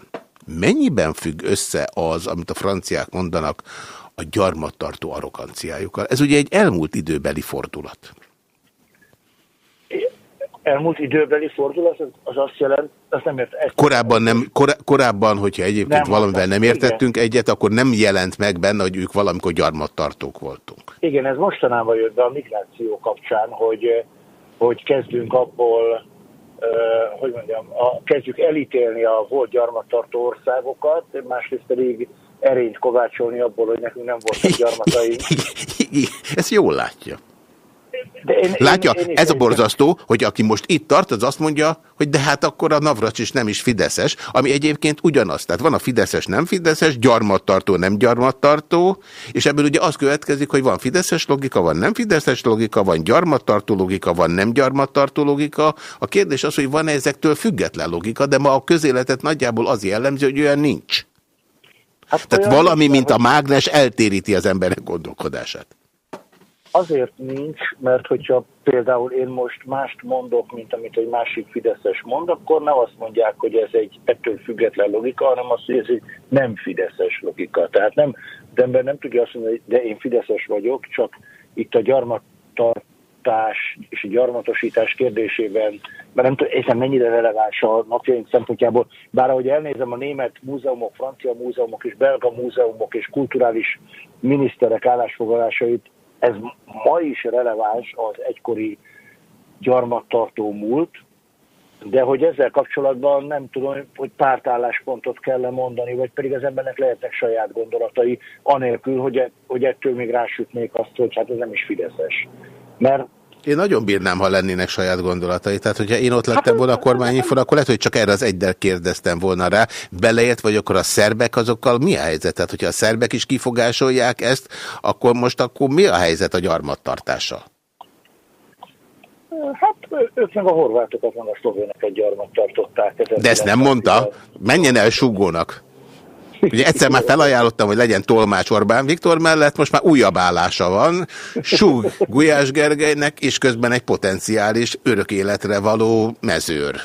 Mennyiben függ össze az, amit a franciák mondanak, a gyarmattartó arroganciájukkal? Ez ugye egy elmúlt időbeli fordulat. Elmúlt időbeli fordulat, az azt jelent, azt nem ért. Ezt korábban, nem, kor, korábban, hogyha egyébként nem valamivel nem értettünk igen. egyet, akkor nem jelent meg benne, hogy ők valamikor gyarmattartók voltunk. Igen, ez mostanában jött be a migráció kapcsán, hogy, hogy kezdünk abból hogy mondjam, a, kezdjük elítélni a volt gyarmattartó országokat, másrészt pedig erényt kovácsolni abból, hogy nekünk nem voltak gyarmataink. Ezt jól látja. Én, Látja, én, én ez a borzasztó, hogy aki most itt tart, az azt mondja, hogy de hát akkor a Navracs is nem is fideszes, ami egyébként ugyanaz. Tehát van a fideszes, nem fideszes, gyarmattartó, nem gyarmattartó, és ebből ugye az következik, hogy van fideszes logika, van nem fideszes logika, van gyarmattartó logika, van nem gyarmattartó logika. A kérdés az, hogy van -e ezektől független logika, de ma a közéletet nagyjából az jellemző, hogy olyan nincs. Hát Tehát valami, mint a mágnes eltéríti az emberek gondolkodását. Azért nincs, mert hogyha például én most mást mondok, mint amit egy másik Fideszes mond, akkor nem azt mondják, hogy ez egy ettől független logika, hanem azt, hogy ez egy nem Fideszes logika. Tehát nem, az ember nem tudja azt mondani, hogy de én Fideszes vagyok, csak itt a gyarmattartás és a gyarmatosítás kérdésében, mert nem tudom, hiszen mennyire releváns a napjaink szempontjából, bár ahogy elnézem a német múzeumok, francia múzeumok és belga múzeumok és kulturális miniszterek állásfoglalásait, ez ma is releváns az egykori gyarmattartó múlt, de hogy ezzel kapcsolatban nem tudom, hogy pártálláspontot kell mondani, vagy pedig az embernek lehetnek saját gondolatai, anélkül, hogy, e, hogy ettől még rásütnék azt, hogy hát ez nem is Fideszes. Mert én nagyon bírnám, ha lennének saját gondolatai. Tehát, hogyha én ott lettem volna a kormányinfon, akkor lehet, hogy csak erre az egydel kérdeztem volna rá. Beleért vagy akkor a szerbek azokkal mi a helyzet? Tehát, hogyha a szerbek is kifogásolják ezt, akkor most akkor mi a helyzet a gyarmattartással? Hát ők meg a horvátokat, meg a szlovéneket gyarmat tartották. De ezt nem mondta? Menjen el sugónak. Ugye egyszer már felajánlottam, hogy legyen tolmács Orbán Viktor mellett, most már újabb állása van. Súg Gulyás Gergelynek, és közben egy potenciális örök életre való mezőr.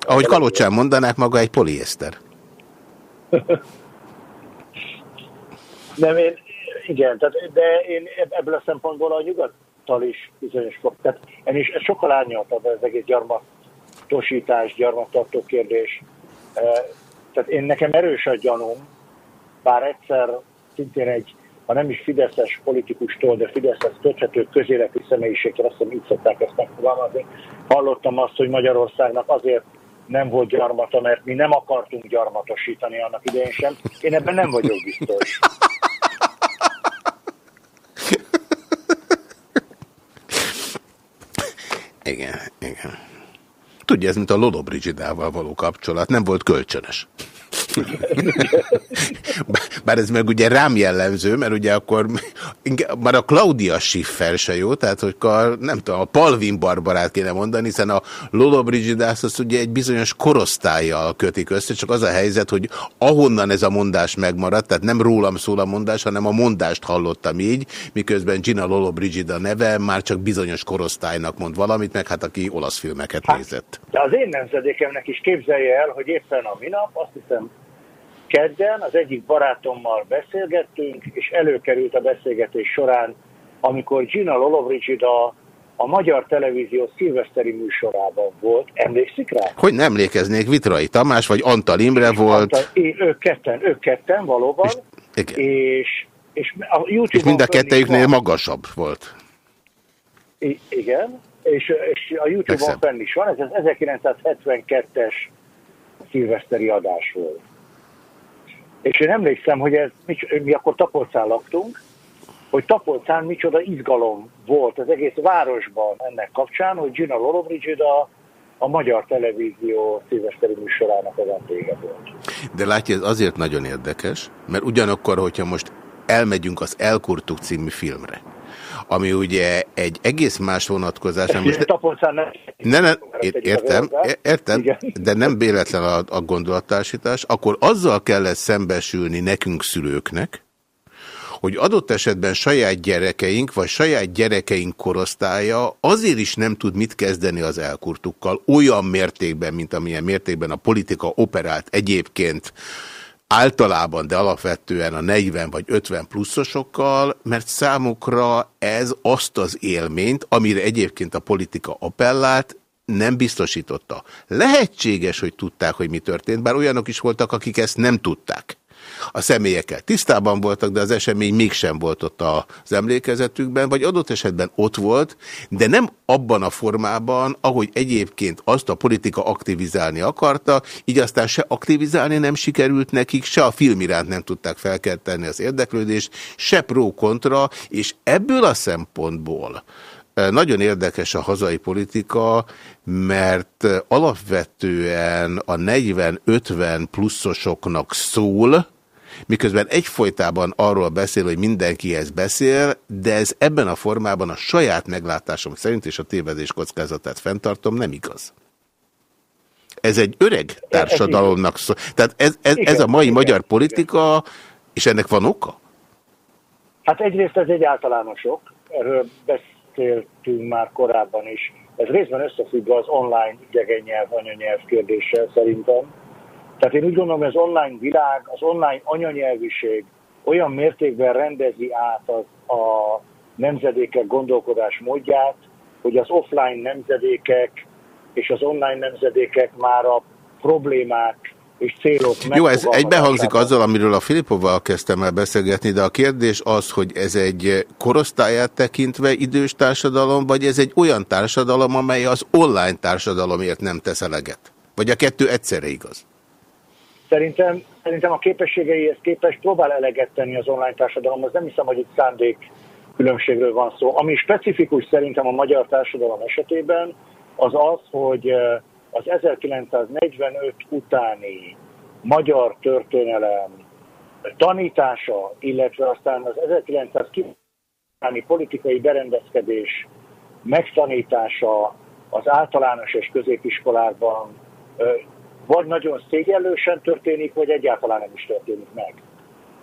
Ahogy Kalocsán mondanák, maga egy poliészter. Nem, én, igen, tehát, de én ebből a szempontból a nyugattal is bizonyos fog. Tehát én is sokkal árnyaltabb az egész gyarmatosítás, gyarmattartó kérdés. Tehát én nekem erős a gyanúm, bár egyszer szintén egy, ha nem is Fideszes politikustól, de Fideszes köthető közéleti személyiségtől, azt hiszem így szokták ezt megfogalmazni, hallottam azt, hogy Magyarországnak azért nem volt gyarmata, mert mi nem akartunk gyarmatosítani annak idején sem. Én ebben nem vagyok biztos. Igen, igen. Tudja, ez mint a Lolo Brigidával való kapcsolat, nem volt kölcsönös. Bár ez meg ugye rám jellemző, mert ugye akkor már a Claudia Schiffer se jó, tehát hogy nem tudom, a Palvin Barbarát kéne mondani, hiszen a Lolo Brigidász az ugye egy bizonyos korosztályjal kötik össze, csak az a helyzet, hogy ahonnan ez a mondás megmaradt, tehát nem rólam szól a mondás, hanem a mondást hallottam így, miközben Gina Lolo Brigida neve már csak bizonyos korosztálynak mond valamit, meg hát aki olasz filmeket hát, nézett. De az én nemzedékemnek is képzelje el, hogy éppen a minap, azt hiszem kedden az egyik barátommal beszélgettünk, és előkerült a beszélgetés során, amikor Gina Lolovricida a Magyar Televízió szilveszteri műsorában volt. Emlékszik rá? Hogy nem emlékeznék, Vitrai Tamás vagy Antal Imre volt. Antal, ők ketten, ők ketten valóban. És, igen. és, és a YouTube és mind a kettejüknél magasabb volt. I igen, és, és a YouTube-on fenn is van, ez az 1972-es szilveszteri adás volt. És én emlékszem, hogy ez, mi, mi akkor Tapolcán laktunk, hogy Tapolcán micsoda izgalom volt az egész városban ennek kapcsán, hogy Gina Lolobrigida a Magyar Televízió szilveszteri műsorának a vendége volt. De látja, ez azért nagyon érdekes, mert ugyanakkor, hogyha most elmegyünk az Elkurtuk című filmre, ami ugye egy egész más vonatkozás. Most nem... Ne, ne, értem, értem, de nem véletlen a, a gondolattársítás, akkor azzal kellett szembesülni nekünk szülőknek, hogy adott esetben saját gyerekeink, vagy saját gyerekeink korosztálya azért is nem tud mit kezdeni az elkurtukkal, olyan mértékben, mint amilyen mértékben a politika operált egyébként általában, de alapvetően a 40 vagy 50 pluszosokkal, mert számukra ez azt az élményt, amire egyébként a politika appellált, nem biztosította. Lehetséges, hogy tudták, hogy mi történt, bár olyanok is voltak, akik ezt nem tudták a személyekkel tisztában voltak, de az esemény mégsem volt ott az emlékezetükben, vagy adott esetben ott volt, de nem abban a formában, ahogy egyébként azt a politika aktivizálni akarta, így aztán se aktivizálni nem sikerült nekik, se a film iránt nem tudták felkelteni az érdeklődést, se pro-kontra, és ebből a szempontból eh, nagyon érdekes a hazai politika, mert alapvetően a 40-50 pluszosoknak szól, miközben egyfolytában arról beszél, hogy mindenkihez beszél, de ez ebben a formában a saját meglátásom szerint, és a tévedés kockázatát fenntartom, nem igaz. Ez egy öreg társadalomnak szó. Tehát ez, ez, ez a mai igen, magyar politika, és ennek van oka? Hát egyrészt ez egy általánosok, erről beszéltünk már korábban is. Ez részben összefügg az online idegen nyelv, anyanyelv kérdéssel szerintem. Tehát én úgy gondolom, hogy az online világ, az online anyanyelviség olyan mértékben rendezi át az, a nemzedékek gondolkodás módját, hogy az offline nemzedékek és az online nemzedékek már a problémák és célok Jó, ez egybehangzik azzal, amiről a Filipovval kezdtem el beszélgetni, de a kérdés az, hogy ez egy korosztályát tekintve idős társadalom, vagy ez egy olyan társadalom, amely az online társadalomért nem tesz eleget? Vagy a kettő egyszerre igaz? Szerintem, szerintem a képességeihez képest próbál eleget tenni az online társadalom, az nem hiszem, hogy itt szándék különbségről van szó. Ami specifikus szerintem a magyar társadalom esetében, az az, hogy az 1945 utáni magyar történelem tanítása, illetve aztán az 1990 utáni politikai berendezkedés megtanítása az általános és középiskolákban vagy nagyon szégyellősen történik, vagy egyáltalán nem is történik meg.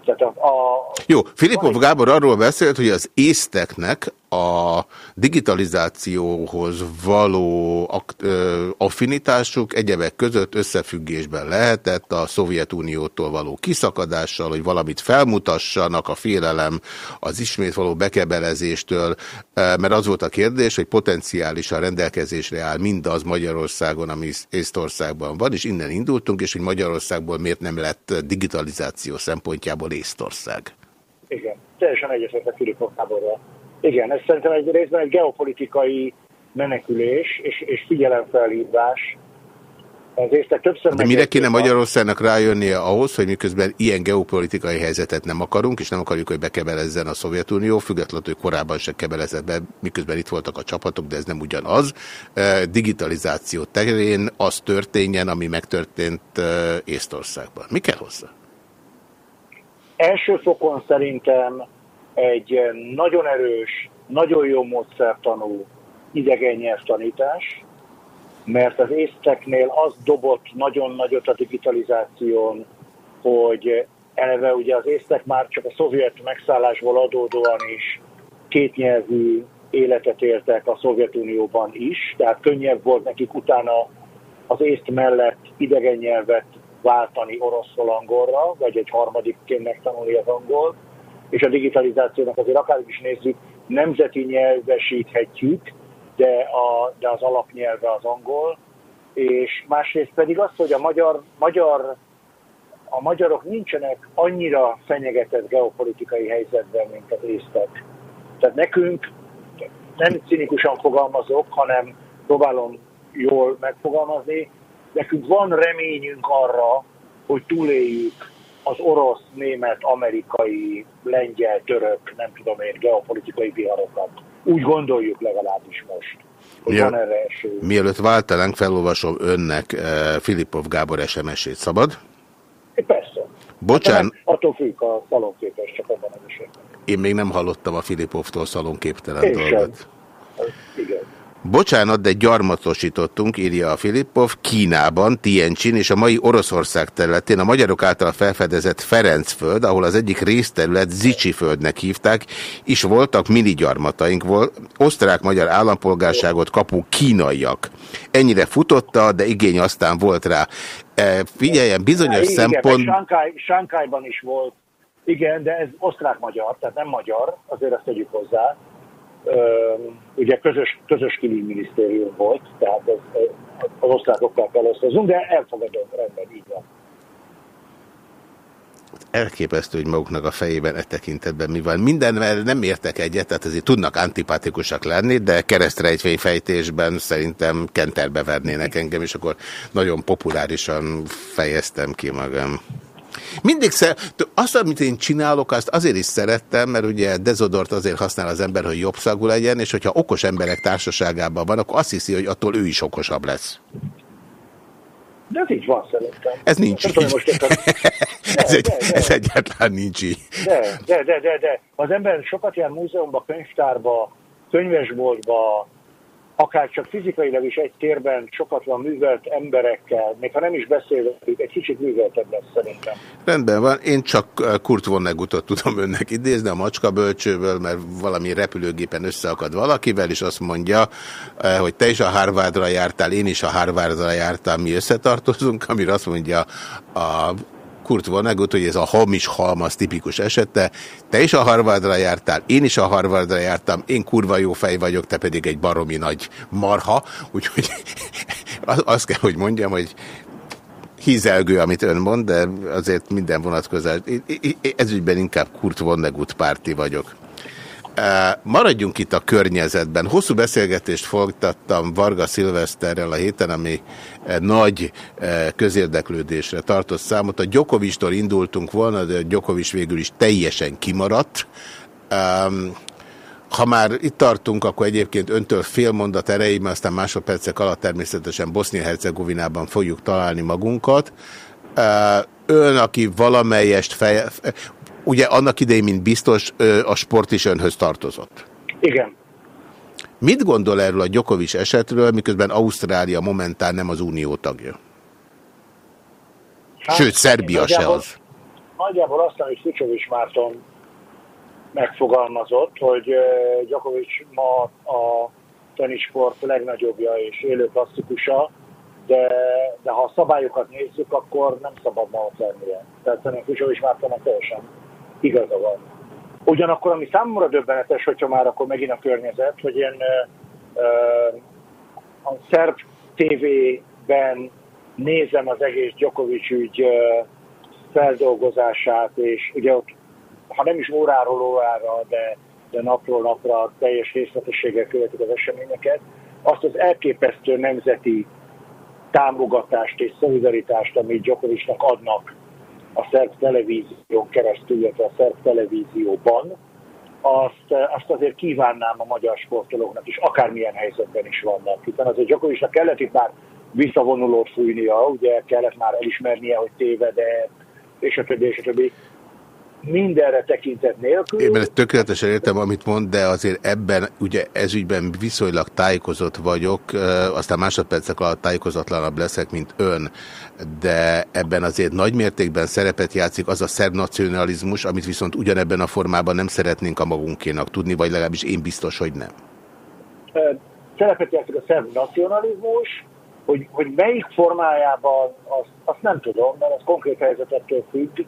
Tehát a, a, Jó, Filipov Gábor arról beszélt, hogy az észteknek a digitalizációhoz való affinitásuk egyebek között összefüggésben lehetett a Szovjetuniótól való kiszakadással, hogy valamit felmutassanak, a félelem az ismét való bekebelezéstől, mert az volt a kérdés, hogy potenciálisan rendelkezésre áll mindaz Magyarországon, ami Észtországban van, és innen indultunk, és hogy Magyarországból miért nem lett digitalizáció szempontjából Észtország. Igen, teljesen egyetértek Filipov Gáborral. Igen, ez szerintem egy részben egy geopolitikai menekülés és, és figyelemfelhívás. Ezért többször De mire kéne Magyarországnak rájönnie ahhoz, hogy miközben ilyen geopolitikai helyzetet nem akarunk, és nem akarjuk, hogy bekebelezzen a Szovjetunió, függetlenül, hogy korábban se kebelezett be, miközben itt voltak a csapatok, de ez nem ugyanaz. Digitalizáció terén az történjen, ami megtörtént Észtországban. Mi kell hozzá? Első fokon szerintem egy eh, nagyon erős, nagyon jó módszertanú idegen nyelvtanítás, mert az észteknél az dobott nagyon nagyot a digitalizáción, hogy eleve ugye az észtek már csak a szovjet megszállásból adódóan is kétnyelvű életet éltek a Szovjetunióban is, tehát könnyebb volt nekik utána az észt mellett idegen nyelvet váltani oroszról angolra, vagy egy harmadikként megtanulni az angolt, és a digitalizációnak azért akár is nézzük, nemzeti nyelvesíthetjük, de, a, de az alapnyelve az angol, és másrészt pedig az, hogy a magyar, magyar a magyarok nincsenek annyira fenyegetett geopolitikai helyzetben, mint az észtek. Tehát nekünk, nem cinikusan fogalmazok, hanem próbálom jól megfogalmazni, nekünk van reményünk arra, hogy túléljük az orosz, német, amerikai, lengyel, török, nem tudom én, geopolitikai viharokat. Úgy gondoljuk legalábbis most. Esély. Mielőtt váltanánk, felolvasom önnek uh, Filipov Gábor SMS-ét. Szabad? É, persze. Bocsán... Hát, attól függ a szalonképes, csak abban az esetben. Én még nem hallottam a Filipovtól szalonképtelen Én dolgot. Sem. Igen. Bocsánat, de gyarmatosítottunk, írja a Filippov, Kínában, Tientsin és a mai Oroszország területén a magyarok által felfedezett Ferencföld, ahol az egyik részterület Zicsi földnek hívták, is voltak mini gyarmataink, volt, osztrák-magyar állampolgárságot kapó kínaiak. Ennyire futotta, de igény aztán volt rá. E, figyeljen, bizonyos igen, szempont... Igen, Sankály, Sankályban is volt. Igen, de ez osztrák-magyar, tehát nem magyar, azért azt tegyük hozzá ugye közös, közös külügyminisztérium volt, tehát ez, az osztrákokkal kell osztozunk, de elfogadom, rendben, így van. Elképesztő, hogy maguknak a fejében e tekintetben mi van. Mindenvel nem értek egyet, tehát azért tudnak antipatikusak lenni, de keresztrejtvényfejtésben szerintem kenterbe vernének engem, és akkor nagyon populárisan fejeztem ki magam. Mindig szer... azt, amit én csinálok, azt azért is szerettem, mert ugye dezodort azért használ az ember, hogy jobb szagú legyen, és hogyha okos emberek társaságában van, akkor azt hiszi, hogy attól ő is okosabb lesz. De ez így van szerintem. Ez nincs így. Most ez, egy, de, de. ez egyáltalán nincs így. De, de, de, de, de. Az ember sokat jár múzeumban, könyvtárba, könyvesboltba, akár csak fizikailag is egy térben sokat van művelt emberekkel, még ha nem is beszélünk, egy kicsit műveltebb lesz szerintem. Rendben van, én csak eh, Kurt Vonnegutot tudom önnek idézni a macska bölcsőből, mert valami repülőgépen összeakad valakivel, és azt mondja, eh, hogy te is a Harvardra jártál, én is a Harvardra jártál, mi összetartozunk, amire azt mondja a Kurt Vonnegut, hogy ez a hamis halmaz tipikus esete. Te is a Harvardra jártál, én is a Harvardra jártam, én kurva jó fej vagyok, te pedig egy baromi nagy marha, úgyhogy azt kell, hogy mondjam, hogy hízelgő, amit ön mond, de azért minden vonatkozás. Ez ügyben inkább Kurt Vonnegut párti vagyok. Maradjunk itt a környezetben. Hosszú beszélgetést folytattam Varga Szilveszterrel a héten, ami nagy közérdeklődésre tartott számot. A Gyokovistól indultunk volna, de a Gyokovics végül is teljesen kimaradt. Ha már itt tartunk, akkor egyébként öntől fél mondat erejében, aztán másodpercek alatt természetesen Bosznia-Hercegovinában fogjuk találni magunkat. Ön, aki valamelyest fej, ugye annak idején, mint biztos, a sport is önhöz tartozott. Igen. Mit gondol erről a Gyokovics esetről, miközben Ausztrália momentán nem az unió tagja? Hát, Sőt, Szerbia se az. Nagyjából azt, amit Fucsovics Márton megfogalmazott, hogy Gyakovics ma a tenisport legnagyobbja és élő klasszikusa, de, de ha a szabályokat nézzük, akkor nem szabad ma ott lennie. Tehát szerintem Fucsovics Mártonnak teljesen igaza van. Ugyanakkor, ami számomra döbbenetes, hogyha már akkor megint a környezet, hogy én uh, a szerb TV-ben nézem az egész Djokovic ügy uh, feldolgozását, és ugye ott, ha nem is óráról órára, de, de napról napra teljes részletességgel követik az eseményeket, azt az elképesztő nemzeti támogatást és szolidaritást, amit Djokovicnak adnak a szerb televízión keresztül, illetve a szerb televízióban, azt, azt azért kívánnám a magyar sportolóknak is, akármilyen helyzetben is vannak. Hiszen azért Gyakovicsnak kellett itt már visszavonulót fújnia, ugye kellett már elismernie, hogy tévedett, és a többi, és a többi mindenre tekintet nélkül. Én tökéletesen értem, amit mond, de azért ebben, ugye ezügyben viszonylag tájékozott vagyok, aztán másodpercek alatt tájékozatlanabb leszek, mint ön, de ebben azért nagy mértékben szerepet játszik az a szerb nacionalizmus, amit viszont ugyanebben a formában nem szeretnénk a magunkénak tudni, vagy legalábbis én biztos, hogy nem. Szerepet játszik a szerb nacionalizmus, hogy, hogy melyik formájában, azt, azt nem tudom, mert ez konkrét helyzetettől függ,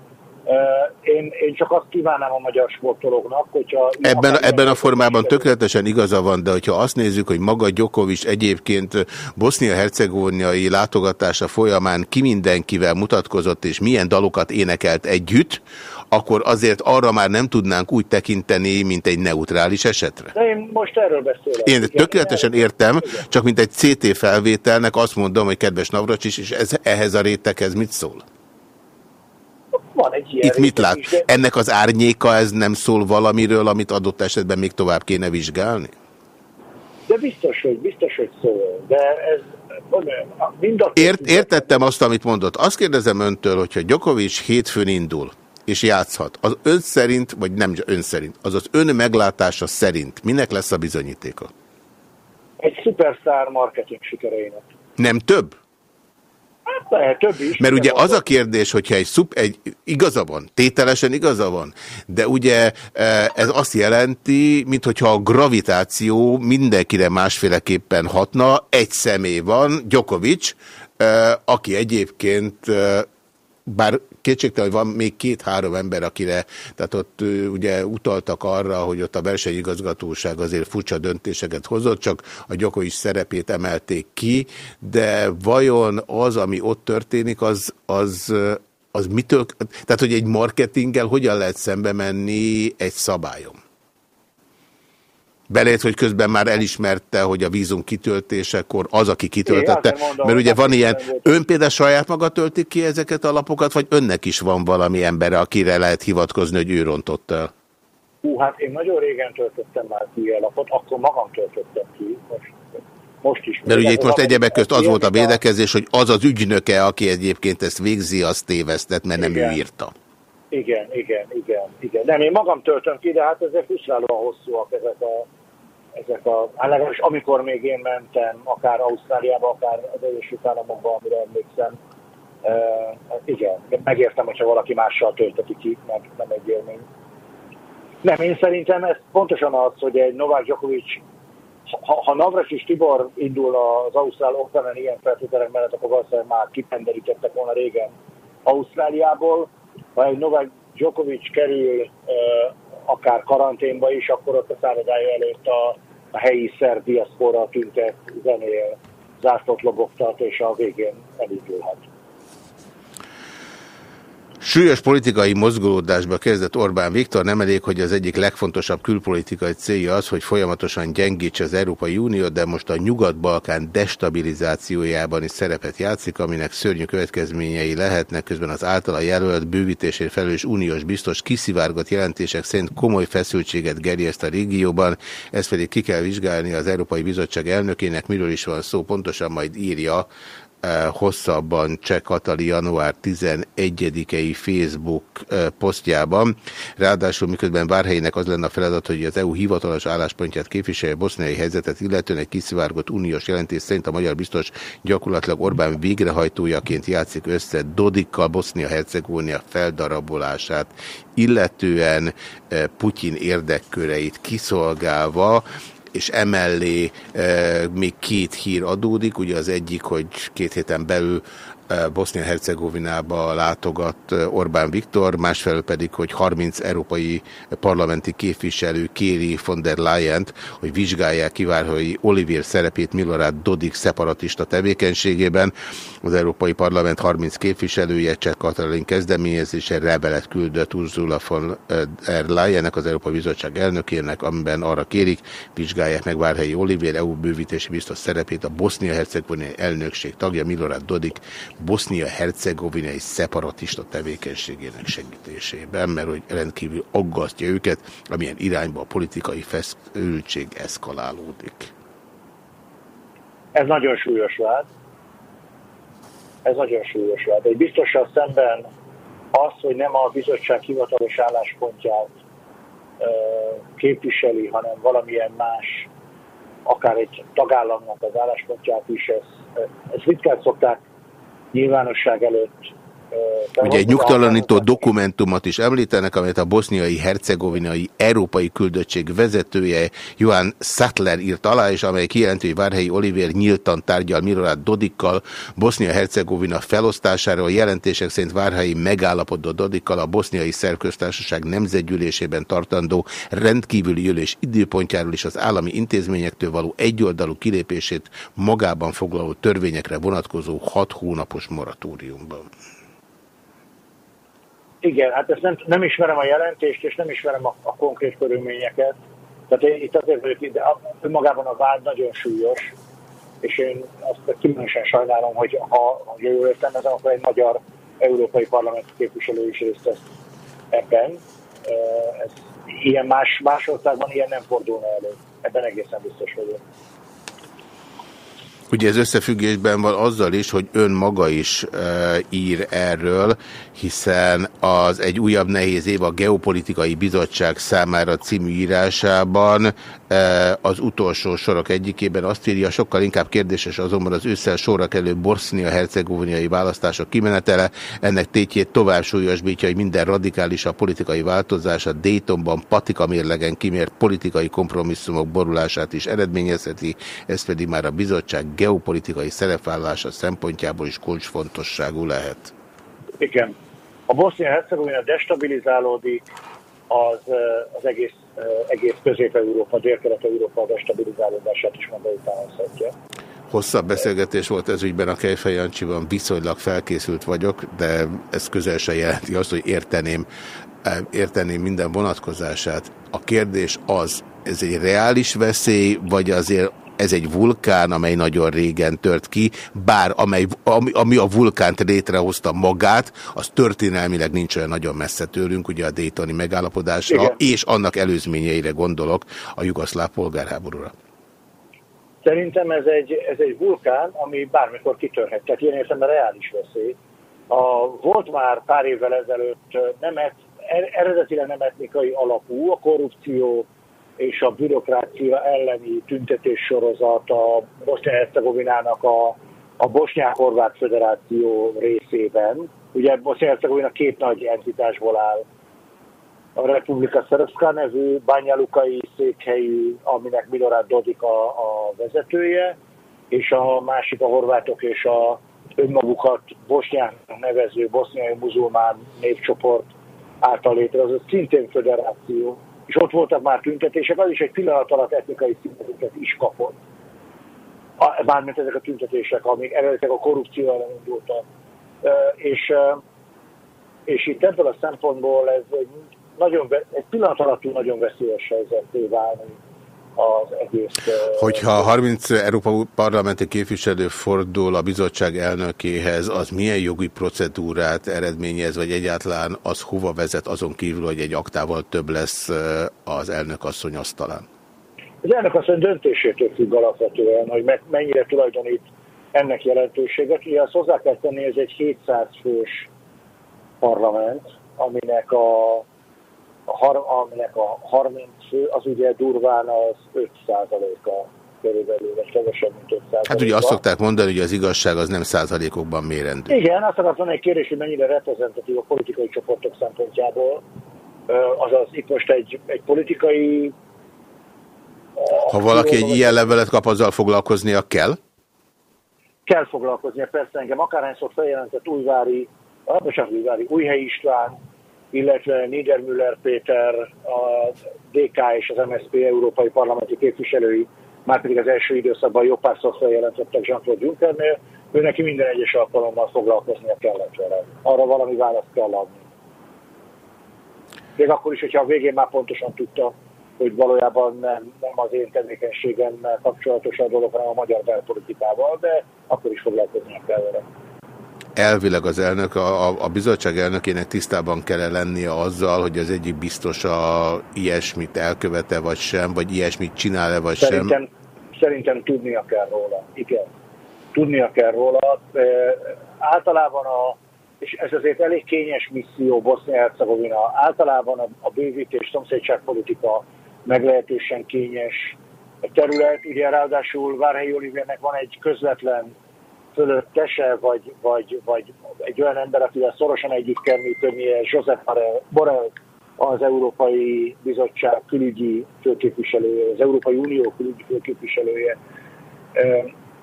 én, én csak azt kívánnám a magyar sportolóknak, hogyha... Ebben, ebben a formában tökéletesen igaza van, de hogyha azt nézzük, hogy maga Gyokovics egyébként bosznia-hercegoviniai látogatása folyamán ki mindenkivel mutatkozott, és milyen dalokat énekelt együtt, akkor azért arra már nem tudnánk úgy tekinteni, mint egy neutrális esetre. De én most erről beszélek. Én tökéletesen értem, csak mint egy CT felvételnek azt mondom, hogy kedves Navracsis, és ez, ehhez a réteghez mit szól? Van egy ilyen Itt mit lát? Is, de... Ennek az árnyéka ez nem szól valamiről, amit adott esetben még tovább kéne vizsgálni? De biztos, hogy, biztos, hogy szól. De ez mind a Ért, értettem azt, amit mondott. Azt kérdezem öntől, hogyha Gyokovics hétfőn indul, és játszhat, az ön szerint, vagy nem ön szerint, az az ön meglátása szerint minek lesz a bizonyítéka? Egy szupersztár marketing sikereinek. Nem több? Hát lehet, több is. Mert ugye az a kérdés, hogyha egy, szup, egy igaza van, tételesen igaza van, de ugye e, ez azt jelenti, mintha a gravitáció mindenkire másféleképpen hatna, egy személy van, Djokovic, e, aki egyébként e, bár kétségtelen, hogy van még két-három ember, akire, tehát ott ugye utaltak arra, hogy ott a versenyigazgatóság azért furcsa döntéseket hozott, csak a Gyokovics szerepét emelték ki, de vajon az, ami ott történik, az, az, az mitől, tehát hogy egy marketinggel hogyan lehet szembe menni egy szabályom? Belét, hogy közben már elismerte, hogy a vízum kitöltésekor az, aki kitöltette. Mondom, mert ugye van ilyen, ön például saját maga töltik ki ezeket a lapokat, vagy önnek is van valami embere, akire lehet hivatkozni, hogy ő rontott el? Hú, hát én nagyon régen töltöttem már ki a lapot, akkor magam töltöttem ki, most, most is. Mert ugye itt most egyebek közt az volt a védekezés, hogy az az ügynöke, aki egyébként ezt végzi, az tévesztett, mert nem igen. ő írta. Igen, igen, igen, igen. Nem, én magam töltöm ki, de hát ezek frusztrálóan hosszúak ezek a ezek a, hát legalábbis amikor még én mentem, akár Ausztráliába, akár az Egyesült Államokba, amire emlékszem, uh, igen, megértem, hogyha valaki mással tölteti ki, meg nem egy élmény. Nem, én szerintem ez pontosan az, hogy egy Novák Djokovic, ha, ha Navras és Tibor indul az Ausztrál Open ilyen feltételek mellett, akkor valószínűleg már kipenderítettek volna régen Ausztráliából. Ha egy Novák Djokovic kerül uh, akár karanténba is, akkor ott a szállodája előtt a, a helyi szerb diaszpora tüntet, zenél, zászlót lobogtat, és a végén elindulhat. Súlyos politikai mozgolódásba kezdett Orbán Viktor, nem elég, hogy az egyik legfontosabb külpolitikai célja az, hogy folyamatosan gyengítse az Európai Unió, de most a Nyugat-Balkán destabilizációjában is szerepet játszik, aminek szörnyű következményei lehetnek, közben az általa jelölt bővítésért felelős uniós biztos kiszivárgott jelentések szerint komoly feszültséget gerjeszt a régióban, ezt pedig ki kell vizsgálni az Európai Bizottság elnökének, miről is van szó, pontosan majd írja hosszabban Cseh Katali január 11-i Facebook eh, posztjában. Ráadásul miközben Várhelynek az lenne a feladat, hogy az EU hivatalos álláspontját képviselje a boszniai helyzetet, illetően egy kiszivárgott uniós jelentés szerint a magyar biztos gyakorlatilag Orbán végrehajtójaként játszik össze Dodikkal Bosznia-Hercegovina feldarabolását, illetően eh, Putyin érdekköreit kiszolgálva, és emellé még két hír adódik, ugye az egyik, hogy két héten belül Bosznia-Hercegovinába látogat Orbán Viktor, másfelől pedig, hogy 30 európai parlamenti képviselő kéri von der Leyen-t, hogy vizsgálják kiválói Olivier szerepét Milorad Dodik szeparatista tevékenységében. Az Európai Parlament 30 képviselője Cseh Katalin kezdeményezése rebelet küldött Ursula von der Leyennek, az Európai Bizottság elnökének, amiben arra kérik, vizsgálják meg Várhelyi Olivier EU bővítési biztos szerepét a Bosznia-Hercegovinai elnökség tagja Milorad Dodik Bosznia-Hercegovinai szeparatista tevékenységének segítésében, mert hogy rendkívül aggasztja őket, amilyen irányba a politikai feszültség eszkalálódik. Ez nagyon súlyos vád. Ez nagyon súlyos vád. Egy biztosan szemben az, hogy nem a bizottság hivatalos álláspontját képviseli, hanem valamilyen más, akár egy tagállamnak az álláspontját is, ez, ez ritkán szokták nyilvánosság előtt Ugye egy nyugtalanító dokumentumot is említenek, amelyet a boszniai hercegovinai európai küldöttség vezetője Johan Sattler írt alá, és amely kijelenti, hogy Várhelyi Oliver nyíltan tárgyal Milorad Dodikkal Bosznia-Hercegovina felosztásáról. Jelentések szerint Várhelyi megállapodott Dodikkal a boszniai szerköztársaság nemzetgyűlésében tartandó rendkívüli ülés időpontjáról és az állami intézményektől való egyoldalú kilépését magában foglaló törvényekre vonatkozó hat hónapos moratóriumban. Igen, hát ezt nem, nem ismerem a jelentést, és nem ismerem a, a konkrét körülményeket. Tehát én itt azért vagyok, de önmagában a vád nagyon súlyos, és én azt kimondóan sajnálom, hogy ha, ha jól értelmezem, akkor egy magyar európai parlamenti képviselő is részt vesz ebben. Ez, ilyen más, más országban ilyen nem fordulna elő. Ebben egészen biztos vagyok. Ugye ez összefüggésben van azzal is, hogy ön maga is e, ír erről, hiszen az egy újabb nehéz év a Geopolitikai Bizottság számára című írásában az utolsó sorok egyikében azt írja, sokkal inkább kérdéses azonban az ősszel sorra kerülő Bosznia-Hercegoviniai választások kimenetele. Ennek tétjét tovább súlyosbítja, hogy minden radikális a politikai változás a Daytonban patika mérlegen kimért politikai kompromisszumok borulását is eredményezheti, ez pedig már a bizottság geopolitikai szerepvállása szempontjából is kulcsfontosságú lehet. Igen. A Bosznia-Hercegovina destabilizálódik, az, az egész, egész Közép-Európa, Dél-Kelet-Európa destabilizálódását is maga utánozhatja. Hosszabb beszélgetés volt ez ügyben a Kejfej Jancsiban, viszonylag felkészült vagyok, de ez közel se jelenti azt, hogy érteném, érteném minden vonatkozását. A kérdés az, ez egy reális veszély, vagy azért ez egy vulkán, amely nagyon régen tört ki, bár amely, ami, ami a vulkánt létrehozta magát, az történelmileg nincs olyan nagyon messze tőlünk, ugye a Daytoni megállapodásra, Igen. és annak előzményeire gondolok a jugoszláv polgárháborúra. Szerintem ez egy, ez egy vulkán, ami bármikor kitörhet, tehát ilyen értem a reális veszély. A, volt már pár évvel ezelőtt nem et, er, eredetileg nem etnikai alapú, a korrupció, és a bürokrácia elleni tüntetés sorozat a Bosznia-Hercegovinának a, a Bosnyák-Horvát Föderáció részében. Ugye Bosznia-Hercegovina két nagy entitásból áll. A Republika Szerbszka nevű bányalukai székhelyű, aminek Milorad Dodik a, a vezetője, és a másik a horvátok és a önmagukat Bosnyák nevező boszniai muzulmán népcsoport által létrehozott szintén föderáció és ott voltak már tüntetések, az is egy pillanat alatt etnikai színezőket is kapott. Bármint ezek a tüntetések, amik eredetileg a korrupció ellen indultak. És, és itt ebből a szempontból ez egy, nagyon, egy pillanat alatt nagyon veszélyes helyzeté válni az egész... Hogyha 30 Európa parlamenti képviselő fordul a bizottság elnökéhez, az milyen jogi procedúrát eredményez, vagy egyáltalán az hova vezet azon kívül, hogy egy aktával több lesz az elnök asszony asztalán? Az elnök asszony döntésétől függ alapvetően, hogy mennyire tulajdonít ennek jelentőséget. Ugye azt hozzá kell tenni, ez egy 700 fős parlament, aminek a, a, aminek a 30 fő, az ugye durván az 5 a körülbelül, vagy kevesebb, mint 5 Hát ugye azt szokták mondani, hogy az igazság az nem százalékokban mérendő. Igen, azt akartam egy kérdés, hogy mennyire reprezentatív a politikai csoportok szempontjából. Azaz itt most egy, egy politikai... Ha valaki egy ilyen levelet kap, azzal foglalkoznia kell? Kell foglalkoznia, persze engem akárhányszor feljelentett újvári, bocsánat, újvári, újhelyi István, illetve Niedermüller Péter, a DK és az MSZP európai parlamenti képviselői, már pedig az első időszakban jobb párszor feljelentettek Jean-Claude Junckernél, ő neki minden egyes alkalommal foglalkoznia kellett vele. Arra valami választ kell adni. Még akkor is, hogyha a végén már pontosan tudta, hogy valójában nem, nem az én tevékenységemmel kapcsolatos a dolog, hanem a magyar belpolitikával, de akkor is foglalkoznia kell vele elvileg az elnök, a, a bizottság elnökének tisztában kell lennie azzal, hogy az egyik biztos a ilyesmit elkövete vagy sem, vagy ilyesmit csinál-e vagy szerintem, sem? Szerintem tudnia kell róla, igen. Tudnia kell róla. E, általában a, és ez azért elég kényes misszió Bosznia-Hercegovina, általában a, a bővítés, szomszédságpolitika meglehetősen kényes terület. Ugye ráadásul Várhelyi Olivérnek van egy közvetlen fölöttese, vagy, vagy, vagy egy olyan ember, akivel szorosan együtt kell működnie, Joseph Borrell, az Európai Bizottság külügyi főképviselője, az Európai Unió külügyi főképviselője.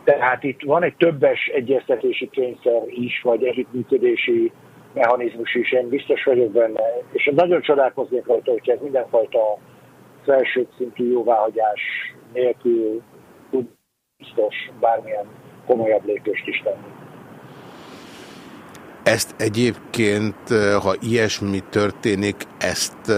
Tehát itt van egy többes egyeztetési kényszer is, vagy együttműködési mechanizmus is, én biztos vagyok benne. És nagyon csodálkoznék rajta, hogy ez mindenfajta felső szintű jóváhagyás nélkül tud biztos bármilyen komolyabb lépést is tenni. Ezt egyébként, ha ilyesmi történik, ezt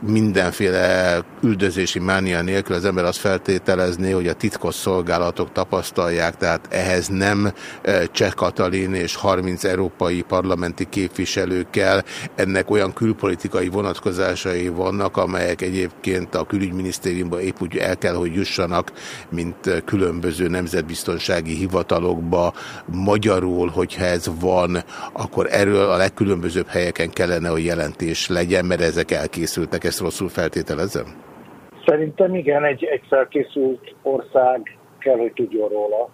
mindenféle üldözési mánia nélkül az ember azt feltételezné, hogy a titkos szolgálatok tapasztalják, tehát ehhez nem e, Cseh Katalin és 30 európai parlamenti képviselőkkel, ennek olyan külpolitikai vonatkozásai vannak, amelyek egyébként a külügyminisztériumban épp úgy el kell, hogy jussanak, mint különböző nemzetbiztonsági hivatalokba. Magyarul, hogyha ez van, akkor erről a legkülönbözőbb helyeken kellene, hogy jelentés legyen, mert ezek elkészültek ezt rosszul feltételezem? Szerintem igen, egy, egy felkészült ország kell, hogy tudjon róla.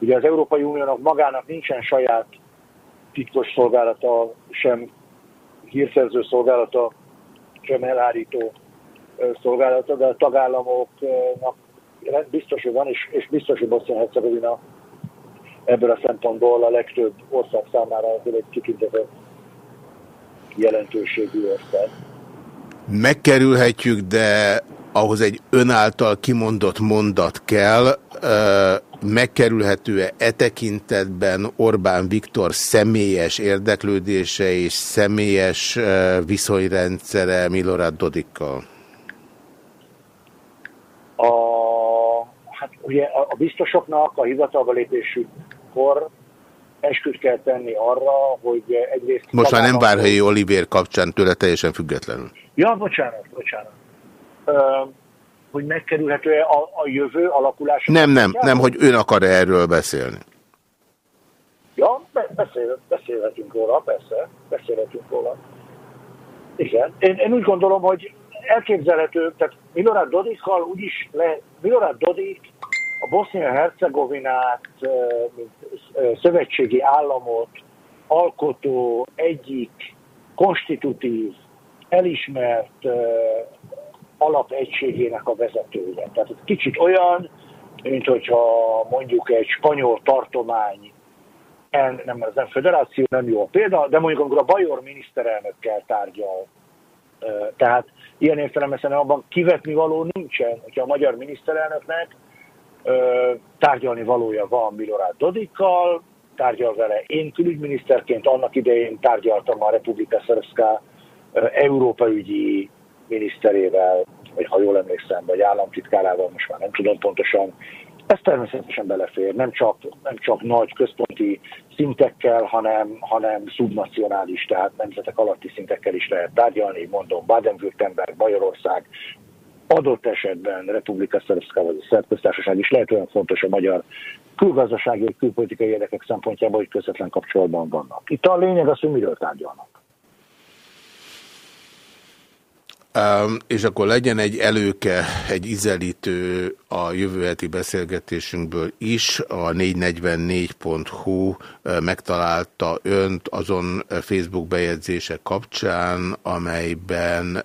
Ugye az Európai Uniónak magának nincsen saját titkos szolgálata, sem hírszerző szolgálata, sem elhárító szolgálata, de a tagállamoknak biztos, hogy van, és, és biztos, hogy Bosznia-Hercegovina ebből a szempontból a legtöbb ország számára egy kikintetett jelentőségű ország megkerülhetjük, de ahhoz egy önáltal kimondott mondat kell, megkerülhető-e e tekintetben Orbán Viktor személyes érdeklődése és személyes viszonyrendszere Milorad Dodikkal? A, hát ugye a, biztosoknak a hivatalba lépésükkor esküt kell tenni arra, hogy egyrészt... Most már nem Várhelyi Olivér kapcsán tőle teljesen függetlenül. Ja, bocsánat, bocsánat. Hogy megkerülhető-e a, a jövő alakulása? Nem, nem, nem, hogy ön akar -e erről beszélni. Ja, beszél, beszélhetünk róla, persze, beszélhetünk róla. Igen, én, én úgy gondolom, hogy elképzelhető, tehát Milorad Dodikkal úgyis le, Milorad Dodik a Bosznia-Hercegovinát, mint szövetségi államot alkotó egyik konstitutív elismert alapegységének a vezetője. Tehát ez kicsit olyan, mint hogyha mondjuk egy spanyol tartomány, nem, ez nem federáció, nem jó a példa, de mondjuk amikor a Bajor miniszterelnökkel tárgyal. Tehát ilyen értelemben abban kivetni való nincsen, hogyha a magyar miniszterelnöknek tárgyalni valója van Milorad Dodikkal, tárgyal vele. Én külügyminiszterként annak idején tárgyaltam a Republika Szerszká Európa ügyi miniszterével, vagy ha jól emlékszem, vagy államtitkárával, most már nem tudom pontosan. Ez természetesen belefér, nem csak, nem csak nagy központi szintekkel, hanem, hanem szubnacionális, tehát nemzetek alatti szintekkel is lehet tárgyalni, mondom, Baden-Württemberg, Bajorország, adott esetben Republika Szerbszka vagy a szerb is lehet olyan fontos a magyar külgazdasági és külpolitikai érdekek szempontjából, hogy közvetlen kapcsolatban vannak. Itt a lényeg az, hogy miről tárgyalnak. Um, és akkor legyen egy előke, egy izelítő a jövő heti beszélgetésünkből is. A 444.hu megtalálta önt azon Facebook bejegyzése kapcsán, amelyben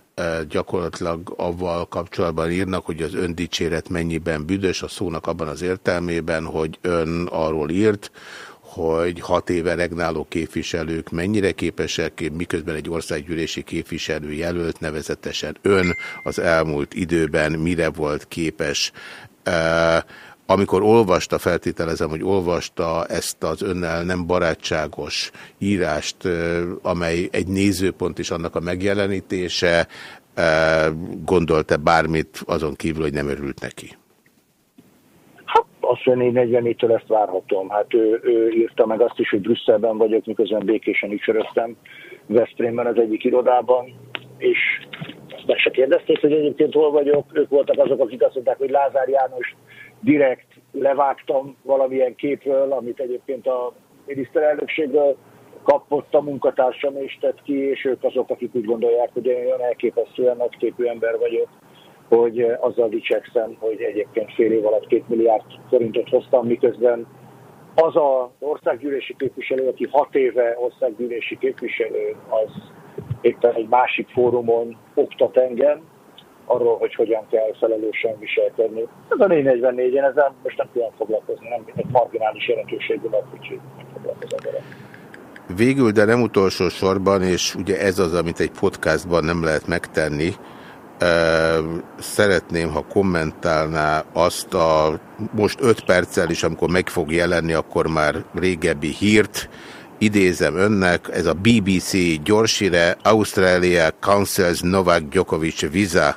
gyakorlatilag avval kapcsolatban írnak, hogy az öndicséret mennyiben büdös, a szónak abban az értelmében, hogy ön arról írt, hogy hat éve regnáló képviselők mennyire képesek, miközben egy országgyűlési képviselő jelölt, nevezetesen ön az elmúlt időben mire volt képes. Amikor olvasta, feltételezem, hogy olvasta ezt az önnel nem barátságos írást, amely egy nézőpont is annak a megjelenítése, gondolta bármit azon kívül, hogy nem örült neki? azt mondja, 44-től ezt várhatom. Hát ő, ő írta meg azt is, hogy Brüsszelben vagyok, miközben békésen ücsöröztem Veszprémben az egyik irodában, és meg se kérdezték, hogy egyébként hol vagyok. Ők voltak azok, akik azt mondták, hogy Lázár János direkt levágtam valamilyen képről, amit egyébként a miniszterelnökségről kapott a munkatársam és tett ki, és ők azok, akik úgy gondolják, hogy én olyan elképesztően nagyképű ember vagyok, hogy azzal dicsekszem, hogy egyébként fél év alatt két milliárd forintot hoztam, miközben az az országgyűlési képviselő, aki hat éve országgyűlési képviselő, az éppen egy másik fórumon oktat engem, arról, hogy hogyan kell felelősen viselkedni. Ez a 444, én ezzel most nem tudom foglalkozni, nem egy marginális jelentőségű nap, úgyhogy. Végül, de nem utolsó sorban, és ugye ez az, amit egy podcastban nem lehet megtenni, szeretném, ha kommentálná azt a most öt perccel is, amikor meg fog jelenni, akkor már régebbi hírt, idézem önnek, ez a BBC gyorsire, Australia cancels Novak Djokovic visa.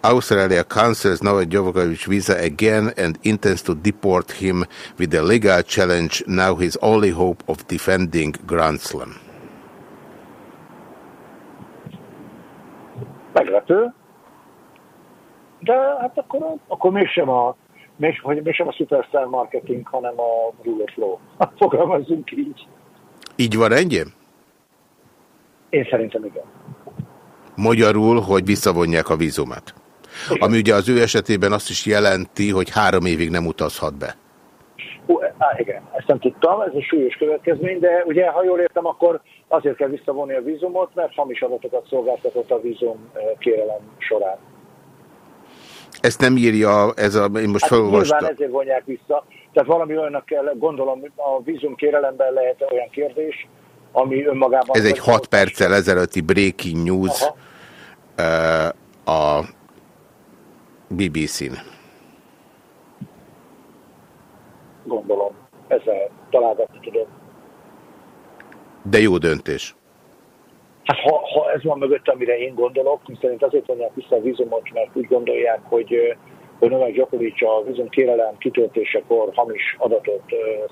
Australia cancels Novak Djokovic visa again and intends to deport him with a legal challenge, now his only hope of defending Grand Slam. Meglepő, de hát akkor, akkor mégsem a, még, hogy mégsem a superstar marketing, hanem a rule of law. Fogalmazzunk így. Így van ennyi? Én szerintem igen. Magyarul, hogy visszavonják a vízumát. Igen. Ami ugye az ő esetében azt is jelenti, hogy három évig nem utazhat be. Hú, á, igen, ezt nem tudtam, ez egy súlyos következmény, de ugye, ha jól értem, akkor azért kell visszavonni a vízumot, mert hamis adatokat szolgáltatott a vízum eh, kérelem során. Ezt nem írja, ez a, én most hát felolvastam. Nyilván ezért vonják vissza. Tehát valami olyannak kell, gondolom, a vízum kérelemben lehet olyan kérdés, ami önmagában... Ez egy hat perccel ezelőtti breaking news Aha. a BBC-n. Gondolom. Ezzel találgatni tudom. De jó döntés. Hát ha, ha ez van mögött, amire én gondolok, szerint azért vonják vissza a vízumot, mert úgy gondolják, hogy hogy Novák Djokovic a vízum kérelem kitöltésekor hamis adatot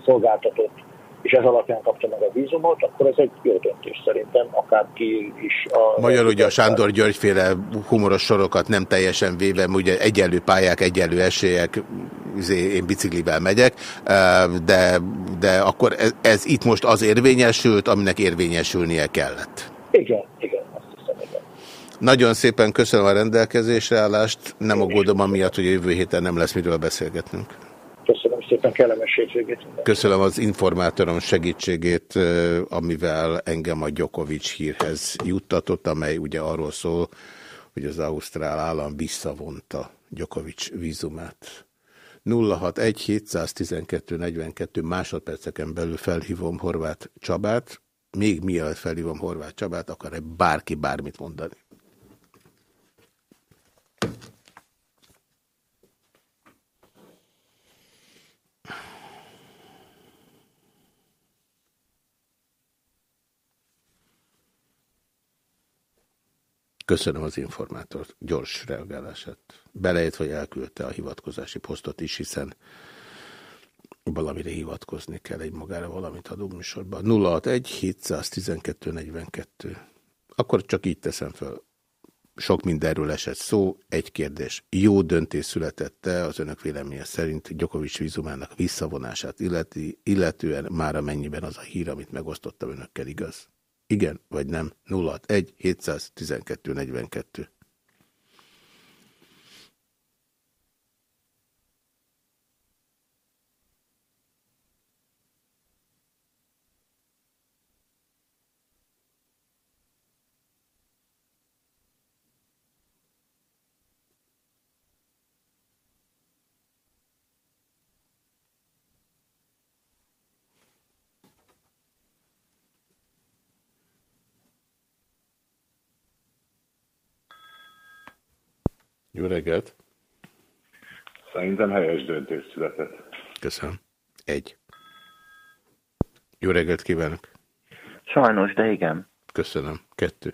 szolgáltatott, és ez alapján kapta meg a vízumot, akkor ez egy jó döntés szerintem, akárki is. A Magyarul ugye a Sándor Györgyféle humoros sorokat nem teljesen véve, ugye egyenlő pályák, egyenlő esélyek, izé, én biciklivel megyek, de, de akkor ez, ez itt most az érvényesült, aminek érvényesülnie kellett. Igen, igen. Nagyon szépen köszönöm a rendelkezésre állást, nem aggódom amiatt, hogy jövő héten nem lesz miről beszélgetnünk. Köszönöm szépen, kellemes hétvégét. Köszönöm az informátorom segítségét, amivel engem a Gyokovics hírhez juttatott, amely ugye arról szól, hogy az Ausztrál állam visszavonta Gyokovics vízumát. 061 712 42 másodperceken belül felhívom Horváth Csabát, még mielőtt felhívom Horváth Csabát, akar-e bárki bármit mondani? Köszönöm az informátor gyors reagálását. Belejött, hogy elküldte a hivatkozási posztot is, hiszen valamire hivatkozni kell, egy magára valamit adunk műsorban. 061 712 42. Akkor csak így teszem fel. sok mindenről esett szó, egy kérdés. Jó döntés születette az önök véleménye szerint Gyokovics vízumának visszavonását illeti, illetően már amennyiben az a hír, amit megosztottam önökkel igaz? Igen vagy nem? 061 712 42. Jó reggelt! Szerintem helyes döntés született. Köszönöm. Egy. Jó reggelt kívánok! Sajnos, de igen. Köszönöm. Kettő.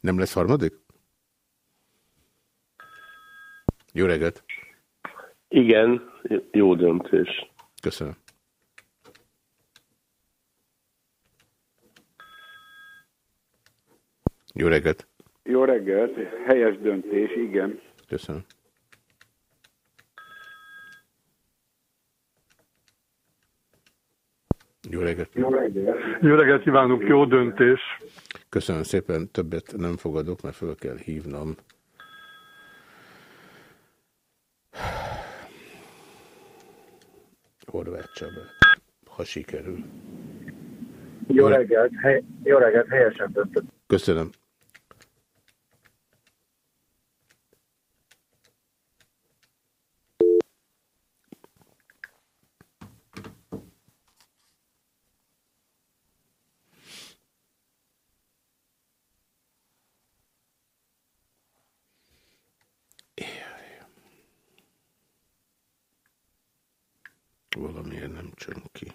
Nem lesz harmadik? Jó reggelt! Igen, jó döntés. Köszönöm. Jó reggelt! Jó reggelt, helyes döntés, igen. Köszönöm. Jó reggelt! Jó reggelt! Jó reggelt kívánok, jó döntés! Köszönöm szépen, többet nem fogadok, mert föl kell hívnom. Horváth Csabát, ha sikerül. Jó reggelt, hely, jó reggelt, helyesen döntött. Köszönöm. Valamiért nem csön ki.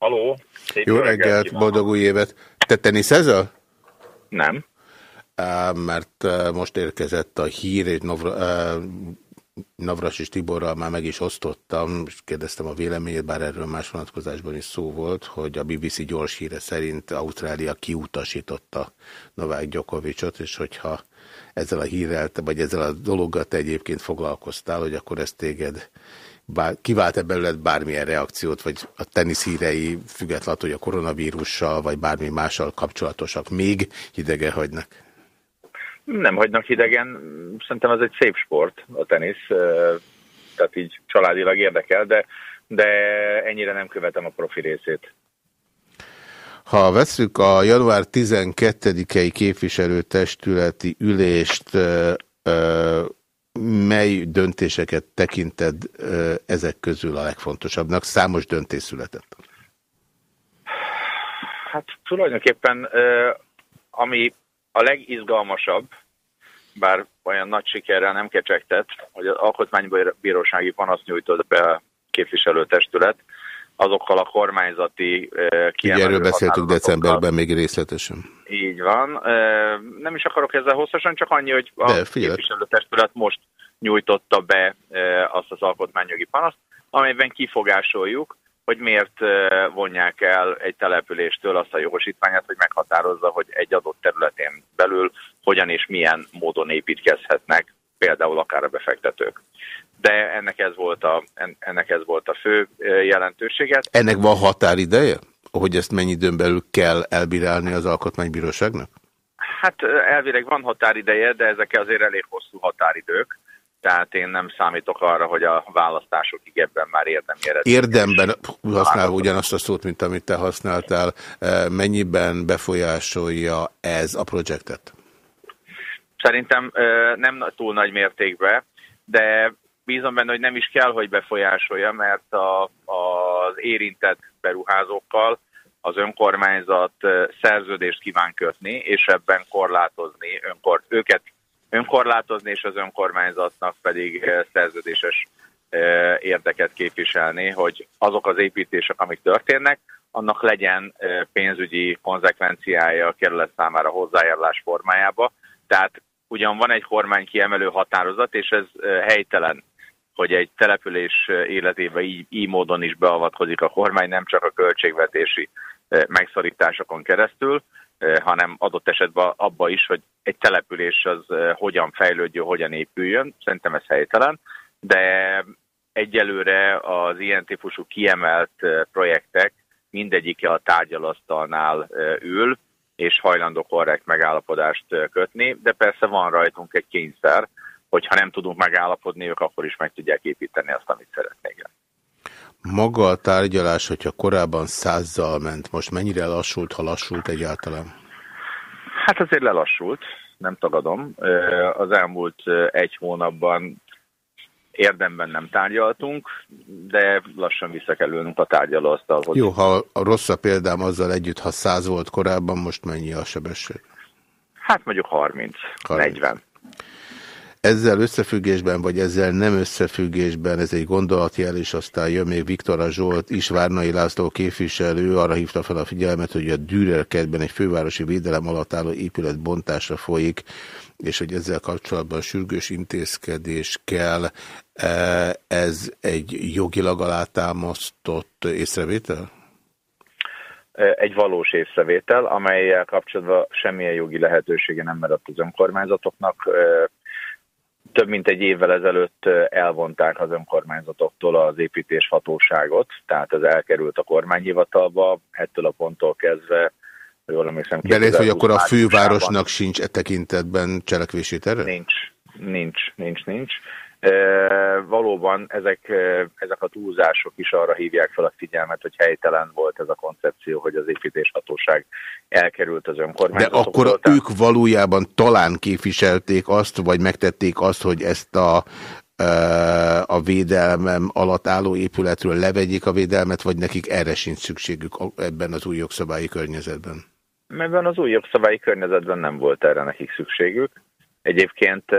Haló! Szép Jó reggelt, kívánok. boldog új évet! Te teniszezel? Nem. Uh, mert uh, most érkezett a hír, és Novra, uh, Navras és Tiborral már meg is osztottam, és kérdeztem a véleményét, bár erről más vonatkozásban is szó volt, hogy a BBC gyors híre szerint Ausztrália kiutasította Novák Gyokovicsot, és hogyha ezzel a hírrel, vagy ezzel a dologgal te egyébként foglalkoztál, hogy akkor ezt téged bár, kivált-e belőled bármilyen reakciót, vagy a tenisz hírei függetlenül, hogy a koronavírussal, vagy bármi mással kapcsolatosak még hidege hagynak? Nem hagynak hidegen. Szerintem ez egy szép sport, a tenisz. Tehát így családilag érdekel, de, de ennyire nem követem a profi részét. Ha veszük a január 12-i képviselőtestületi ülést, mely döntéseket tekinted ezek közül a legfontosabbnak? Számos döntés született. Hát tulajdonképpen ami a legizgalmasabb, bár olyan nagy sikerrel nem kecsegtett, hogy az alkotmánybírósági panaszt nyújtott be a képviselőtestület, azokkal a kormányzati kiemelő erről beszéltük decemberben még részletesen. Így van. Nem is akarok ezzel hosszasan, csak annyi, hogy a De, képviselőtestület most nyújtotta be azt az alkotmányjogi panaszt, amelyben kifogásoljuk, hogy miért vonják el egy településtől azt a jogosítványát, hogy meghatározza, hogy egy adott területén belül hogyan és milyen módon építkezhetnek, például akár a befektetők. De ennek ez volt a, ennek ez volt a fő jelentőséget. Ennek van határideje? Hogy ezt mennyi időn belül kell elbírálni az alkotmánybíróságnak? Hát elvileg van határideje, de ezek azért elég hosszú határidők tehát én nem számítok arra, hogy a választásokig ebben már érdemi eredmény. Érdemben használva ugyanazt a szót, mint amit te használtál, mennyiben befolyásolja ez a projektet? Szerintem nem túl nagy mértékben, de bízom benne, hogy nem is kell, hogy befolyásolja, mert a, az érintett beruházókkal az önkormányzat szerződést kíván kötni, és ebben korlátozni önkor, őket önkorlátozni, és az önkormányzatnak pedig szerződéses érdeket képviselni, hogy azok az építések, amik történnek, annak legyen pénzügyi konzekvenciája a kerület számára hozzájárulás formájába. Tehát ugyan van egy kormány kiemelő határozat, és ez helytelen, hogy egy település életébe így, így módon is beavatkozik a kormány, nem csak a költségvetési megszorításokon keresztül, hanem adott esetben abba is, hogy egy település az hogyan fejlődjön, hogyan épüljön. Szerintem ez helytelen, de egyelőre az ilyen típusú kiemelt projektek mindegyike a tárgyalasztalnál ül, és hajlandó korrekt megállapodást kötni, de persze van rajtunk egy kényszer, hogyha nem tudunk megállapodni, ők akkor is meg tudják építeni azt, amit szeretnék. Maga a tárgyalás, hogyha korábban százzal ment, most mennyire lassult, ha lassult egyáltalán? Hát azért lelassult, nem tagadom. Az elmúlt egy hónapban érdemben nem tárgyaltunk, de lassan vissza kell ülnünk a tárgyalóasztalhoz. Jó, ha a rossz a példám azzal együtt, ha 100 volt korábban, most mennyi a sebesség? Hát mondjuk 30, 30. 40. Ezzel összefüggésben, vagy ezzel nem összefüggésben, ez egy gondolatjel, és aztán jön még Viktor Zsolt is, Várnai László képviselő, arra hívta fel a figyelmet, hogy a Dürer kertben egy fővárosi védelem alatt álló épület bontásra folyik, és hogy ezzel kapcsolatban sürgős intézkedés kell. E, ez egy jogilag alátámasztott észrevétel? E, egy valós észrevétel, amelyel kapcsolatban semmilyen jogi lehetősége nem maradt az önkormányzatoknak. Több mint egy évvel ezelőtt elvonták az önkormányzatoktól az építéshatóságot, tehát ez elkerült a kormányhivatalba, ettől a ponttól kezdve jól emlékszem. Belét, hogy akkor a fővárosnak sincs e tekintetben cselekvési terve? Nincs, nincs, nincs, nincs. Valóban ezek, ezek a túlzások is arra hívják fel a figyelmet, hogy helytelen volt ez a koncepció, hogy az építéshatóság elkerült az önkormányzatokról. De akkor tehát... ők valójában talán képviselték azt, vagy megtették azt, hogy ezt a a védelmem alatt álló épületről levegyék a védelmet, vagy nekik erre sincs szükségük ebben az új jogszabályi környezetben? Ebben az új jogszabályi környezetben nem volt erre nekik szükségük. Egyébként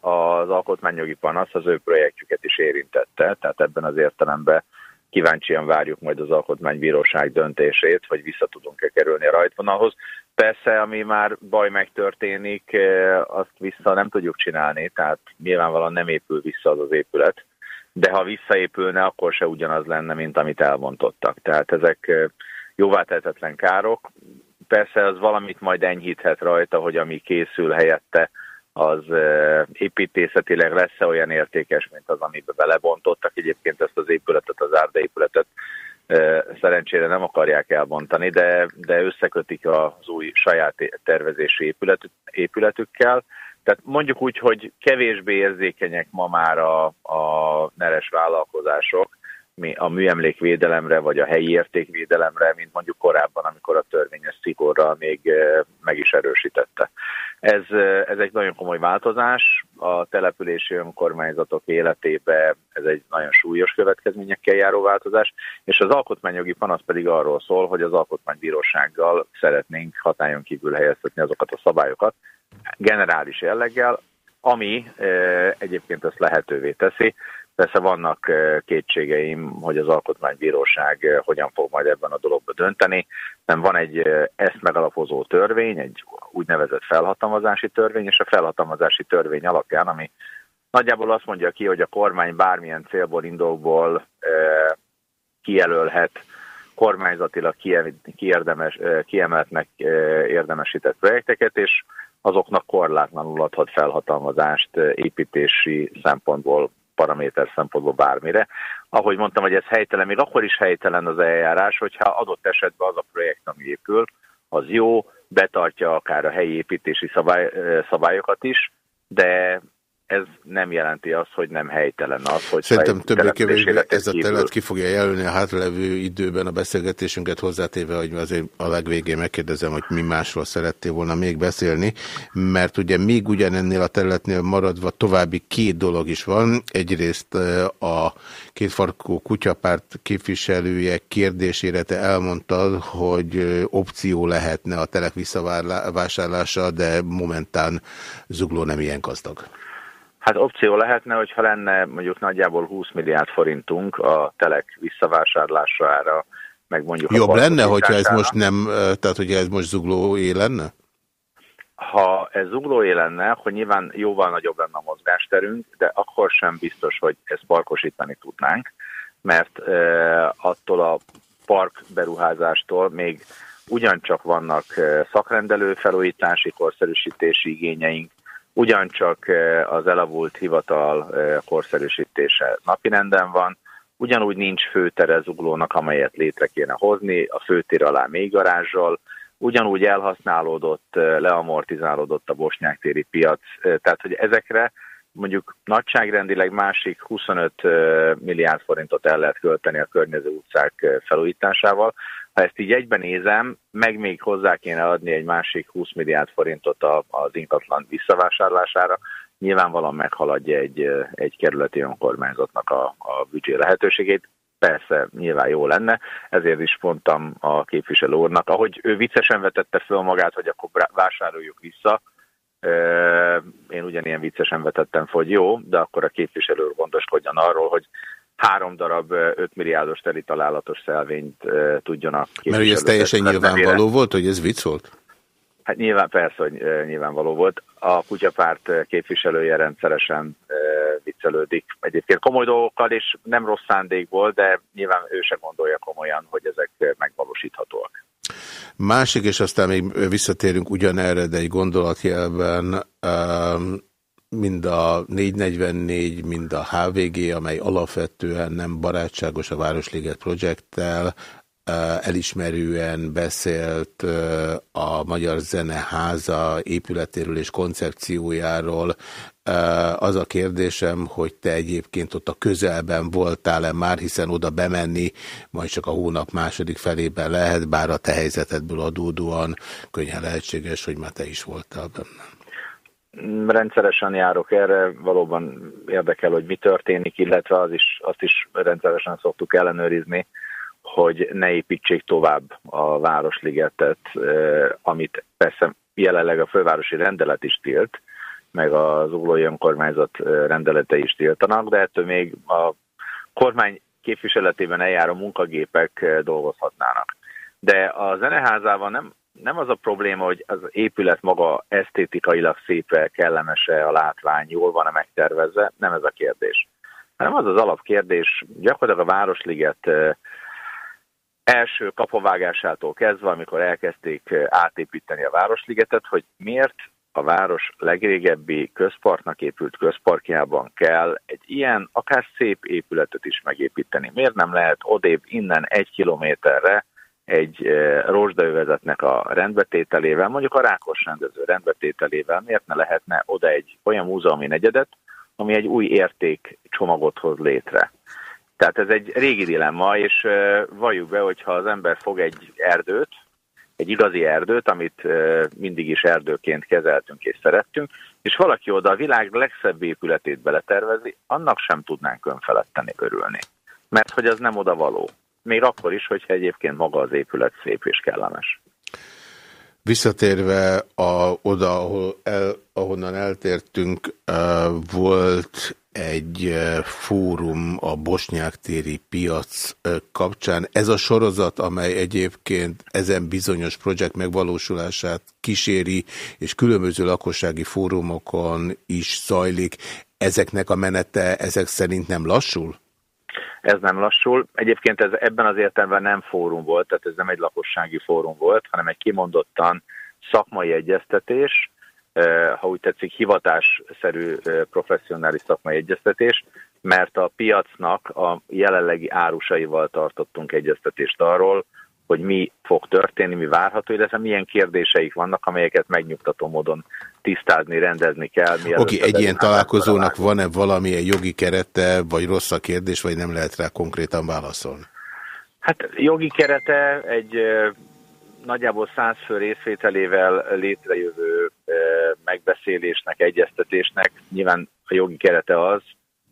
az alkotmányjogi panasz az ő projektjüket is érintette, tehát ebben az értelemben kíváncsian várjuk majd az alkotmánybíróság döntését, hogy vissza tudunk-e kerülni a rajtvonalhoz. Persze, ami már baj megtörténik, azt vissza nem tudjuk csinálni, tehát nyilvánvalóan nem épül vissza az az épület, de ha visszaépülne, akkor se ugyanaz lenne, mint amit elbontottak. Tehát ezek jóvá tehetetlen károk, persze az valamit majd enyhíthet rajta, hogy ami készül helyette, az építészetileg lesz-e olyan értékes, mint az, amiben belebontottak. Egyébként ezt az épületet, az Árda épületet szerencsére nem akarják elbontani, de, de összekötik az új saját tervezési épület, épületükkel. Tehát mondjuk úgy, hogy kevésbé érzékenyek ma már a, a neres vállalkozások, a műemlékvédelemre vagy a helyi értékvédelemre, mint mondjuk korábban, amikor a törvényes szigorral még meg is erősítette. Ez, ez egy nagyon komoly változás, a települési önkormányzatok életébe ez egy nagyon súlyos következményekkel járó változás, és az alkotmányjogi panasz pedig arról szól, hogy az alkotmánybírósággal szeretnénk hatályon kívül helyeztetni azokat a szabályokat, generális jelleggel, ami egyébként ezt lehetővé teszi, Persze vannak eh, kétségeim, hogy az Alkotmánybíróság eh, hogyan fog majd ebben a dologban dönteni. Nem van egy eh, ezt megalapozó törvény, egy úgynevezett felhatalmazási törvény, és a felhatalmazási törvény alapján, ami nagyjából azt mondja ki, hogy a kormány bármilyen célból, indokból kijelölhet kormányzatilag kiérdemes, kiemeltnek érdemesített projekteket, és azoknak korlátlanul adhat felhatalmazást építési szempontból paraméter szempontból bármire. Ahogy mondtam, hogy ez helytelen, még akkor is helytelen az eljárás, hogyha adott esetben az a projekt, ami épül, az jó, betartja akár a helyi építési szabály, szabályokat is, de ez nem jelenti azt, hogy nem helytelen az, hogy Szerintem többé-kevésbé ez a terület ki fogja jelölni a hátralevő időben a beszélgetésünket hozzátéve, hogy azért a legvégén megkérdezem, hogy mi másról szerettél volna még beszélni, mert ugye még ugyanennél a területnél maradva további két dolog is van. Egyrészt a kétfarkú kutyapárt képviselője kérdésére te elmondtad, hogy opció lehetne a telek visszavásárlása, de momentán Zugló nem ilyen gazdag. Hát opció lehetne, hogyha lenne mondjuk nagyjából 20 milliárd forintunk a telek visszavásárlására, meg mondjuk Jobb lenne, hogyha ez most nem, tehát hogyha ez most zuglóé lenne? Ha ez zuglóé lenne, akkor nyilván jóval nagyobb lenne a mozgásterünk, de akkor sem biztos, hogy ezt parkosítani tudnánk, mert e, attól a park beruházástól még ugyancsak vannak szakrendelő felújítási, korszerűsítési igényeink, ugyancsak az elavult hivatal korszerűsítése napirenden van, ugyanúgy nincs főtere amelyet létre kéne hozni, a főtér alá még garázsal, ugyanúgy elhasználódott, leamortizálódott a bosnyák téri piac, tehát hogy ezekre mondjuk nagyságrendileg másik 25 milliárd forintot el lehet költeni a környező utcák felújításával. Ha ezt így egyben nézem, meg még hozzá kéne adni egy másik 20 milliárd forintot az ingatlan visszavásárlására, nyilvánvalóan meghaladja egy, egy kerületi önkormányzatnak a, a büdzsé lehetőségét. Persze, nyilván jó lenne, ezért is mondtam a képviselő úrnak, ahogy ő viccesen vetette föl magát, hogy akkor vásároljuk vissza, én ugyanilyen viccesen vetettem, hogy jó, de akkor a képviselő gondoskodjon arról, hogy három darab 5 milliárdos teli találatos szelvényt tudjanak. Mert ugye ez teljesen nyilvánvaló volt, hogy ez vicc volt? Hát nyilván, persze, hogy nyilvánvaló volt. A kutyapárt képviselője rendszeresen viccelődik. Egyébként komoly dolgokkal, és nem rossz szándékból, de nyilván ő se gondolja komolyan, hogy ezek megvalósíthatóak. Másik, és aztán még visszatérünk ugyanerre, de egy gondolatjelben, mind a 444, mind a HVG, amely alapvetően nem barátságos a Városliget projekttel, elismerően beszélt a Magyar Zeneháza épületéről és koncepciójáról. Az a kérdésem, hogy te egyébként ott a közelben voltál-e már, hiszen oda bemenni majd csak a hónap második felében lehet, bár a te helyzetedből adódóan könnyen lehetséges, hogy már te is voltál benne. Rendszeresen járok erre, valóban érdekel, hogy mi történik, illetve az is, azt is rendszeresen szoktuk ellenőrizni, hogy ne építsék tovább a Városligetet, amit persze jelenleg a fővárosi rendelet is tilt, meg az uglói önkormányzat rendelete is tiltanak, de ettől még a kormány képviseletében eljáró munkagépek dolgozhatnának. De a zeneházával nem, nem az a probléma, hogy az épület maga esztétikailag szépe, kellemese a látvány, jól van-e megtervezve, nem ez a kérdés. Hanem az az alapkérdés, gyakorlatilag a Városliget első kapovágásától kezdve, amikor elkezdték átépíteni a Városligetet, hogy miért a város legrégebbi közparknak épült közparkjában kell egy ilyen, akár szép épületet is megépíteni. Miért nem lehet odébb innen egy kilométerre egy rozsdaövezetnek a rendbetételével, mondjuk a Rákos rendező rendbetételével, miért ne lehetne oda egy olyan múzeumi negyedet, ami egy új értékcsomagot hoz létre. Tehát ez egy régi dilemma, és valljuk be, hogyha az ember fog egy erdőt, egy igazi erdőt, amit mindig is erdőként kezeltünk és szerettünk, és valaki oda a világ legszebb épületét beletervezi, annak sem tudnánk önfeledteni örülni. Mert hogy az nem oda való. Még akkor is, hogyha egyébként maga az épület szép és kellemes. Visszatérve a, oda, ahol el, ahonnan eltértünk, volt egy fórum a bosnyák téri piac kapcsán. Ez a sorozat, amely egyébként ezen bizonyos projekt megvalósulását kíséri, és különböző lakossági fórumokon is zajlik, ezeknek a menete ezek szerint nem lassul? Ez nem lassul. Egyébként ez ebben az értelemben nem fórum volt, tehát ez nem egy lakossági fórum volt, hanem egy kimondottan szakmai egyeztetés, ha úgy tetszik, hivatásszerű professzionális szakmai egyeztetés, mert a piacnak a jelenlegi árusaival tartottunk egyeztetést arról, hogy mi fog történni, mi várható, illetve milyen kérdéseik vannak, amelyeket megnyugtató módon tisztázni, rendezni kell. Oké, okay, egy ilyen találkozónak van-e valamilyen jogi kerete, vagy rossz a kérdés, vagy nem lehet rá konkrétan válaszolni? Hát jogi kerete egy nagyjából száz fő részvételével létrejövő megbeszélésnek, egyeztetésnek. Nyilván a jogi kerete az,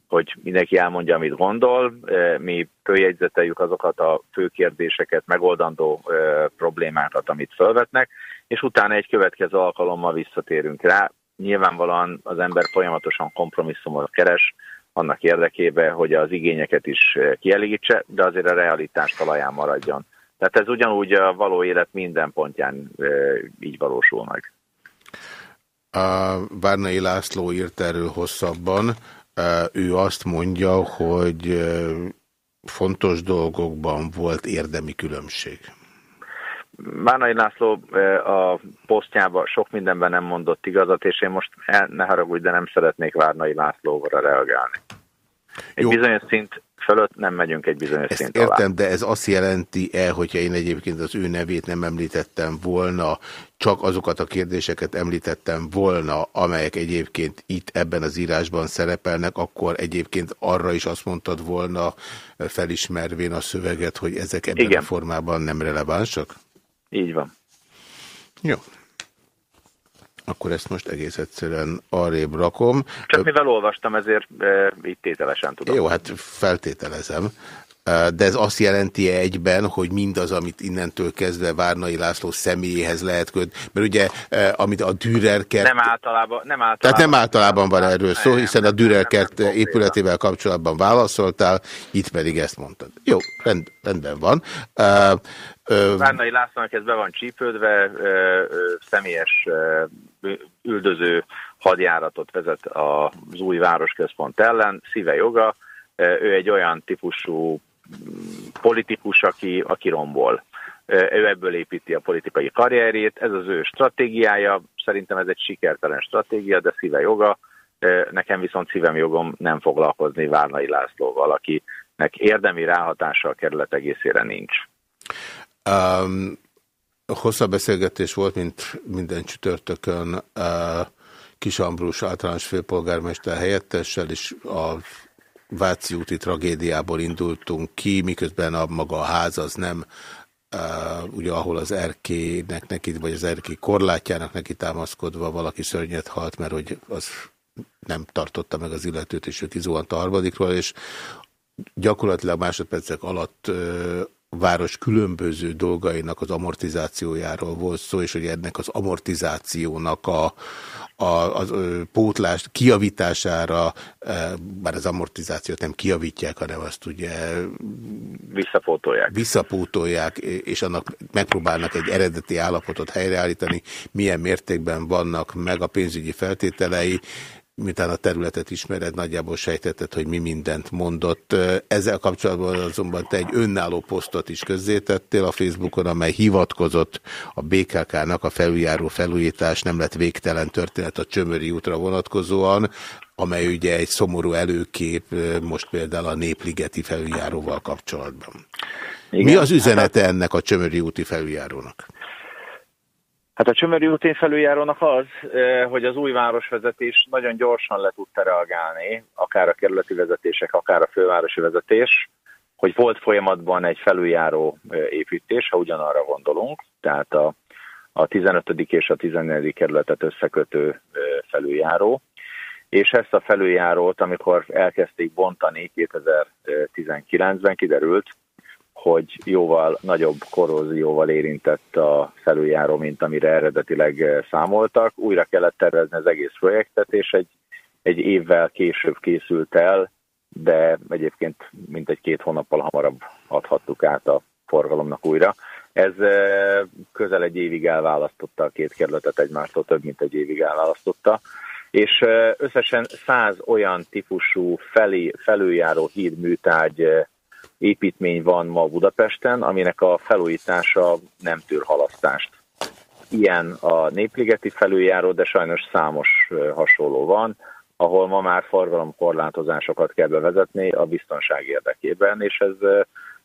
hogy mindenki elmondja, amit gondol, mi följegyzeteljük azokat a fő kérdéseket, megoldandó problémákat, amit felvetnek, és utána egy következő alkalommal visszatérünk rá. Nyilvánvalóan az ember folyamatosan kompromisszumot keres, annak érdekében, hogy az igényeket is kielégítse, de azért a realitás talaján maradjon. Tehát ez ugyanúgy a való élet minden pontján így valósul meg. A Várnai László írt erről hosszabban. Ő azt mondja, hogy fontos dolgokban volt érdemi különbség. Várnai László a posztjában sok mindenben nem mondott igazat, és én most ne haragudj, de nem szeretnék Várnai Lászlóra reagálni. Egy Jó. bizonyos szint fölött nem megyünk egy bizonyos Ezt szint értem, alá. de ez azt jelenti-e, hogyha én egyébként az ő nevét nem említettem volna, csak azokat a kérdéseket említettem volna, amelyek egyébként itt ebben az írásban szerepelnek, akkor egyébként arra is azt mondtad volna, felismervén a szöveget, hogy ezek ebben Igen. a formában nem relevánsak? Így van. Jó akkor ezt most egész egyszerűen arrébb rakom. Csak mivel olvastam, ezért e, így tételesen tudom. Jó, hát feltételezem. De ez azt jelenti -e egyben, hogy mindaz, amit innentől kezdve Várnai László személyéhez lehet köt, mert ugye, amit a Dürerkert... Nem általában, nem általában. Tehát nem általában van erről szó, hiszen a Dürerkert épületével kapcsolatban válaszoltál, itt pedig ezt mondtad. Jó, rend, rendben van. Várnai Lászlónak ez be van csípődve, személyes üldöző hadjáratot vezet az új városközpont ellen, szíve joga, ő egy olyan típusú politikus, aki, aki rombol. Ő ebből építi a politikai karrierét, ez az ő stratégiája, szerintem ez egy sikertelen stratégia, de szíve joga. Nekem viszont szívem jogom nem foglalkozni Várnai Lászlóval, akinek érdemi ráhatása a kerület egészére nincs. Um, hosszabb beszélgetés volt, mint minden csütörtökön uh, Kis Ambrus általános főpolgármester helyettessel, és a Váci úti tragédiából indultunk ki, miközben a maga a ház az nem uh, ugye ahol az erkének neki, vagy az erké korlátjának neki támaszkodva valaki szörnyet halt, mert hogy az nem tartotta meg az illetőt, és ő kizuhant a harmadikról, és gyakorlatilag másodpercek alatt uh, város különböző dolgainak az amortizációjáról volt szó, és hogy ennek az amortizációnak a, a, a, a pótlás kiavítására, bár az amortizációt nem kiavítják, hanem azt ugye visszapótolják. visszapótolják, és annak megpróbálnak egy eredeti állapotot helyreállítani, milyen mértékben vannak meg a pénzügyi feltételei, miután a területet ismered, nagyjából sejtetted, hogy mi mindent mondott. Ezzel kapcsolatban azonban te egy önálló posztot is közzétettél a Facebookon, amely hivatkozott a BKK-nak a felüljáró felújítás nem lett végtelen történet a Csömöri útra vonatkozóan, amely ugye egy szomorú előkép most például a Népligeti felüljáróval kapcsolatban. Igen, mi az üzenete hát ennek a Csömöri úti felüljárónak? Hát a Csömöri útén felüljárónak az, hogy az új városvezetés nagyon gyorsan le tudta reagálni, akár a kerületi vezetések, akár a fővárosi vezetés, hogy volt folyamatban egy felüljáró építés, ha ugyanarra gondolunk, tehát a, a 15. és a 14. kerületet összekötő felüljáró, és ezt a felüljárót, amikor elkezdték bontani 2019-ben, kiderült, hogy jóval nagyobb korrózióval érintett a felüljáró, mint amire eredetileg eh, számoltak. Újra kellett tervezni az egész projektet, és egy, egy évvel később készült el, de egyébként mint egy két hónappal hamarabb adhattuk át a forgalomnak újra. Ez eh, közel egy évig elválasztotta a két kerületet egymástól, több mint egy évig elválasztotta, és eh, összesen száz olyan típusú felé, felüljáró hídműtárgy építmény van ma Budapesten, aminek a felújítása nem tűr halasztást. Ilyen a Népligeti felüljáró, de sajnos számos hasonló van, ahol ma már forgalomkorlátozásokat kell bevezetni a biztonság érdekében, és ez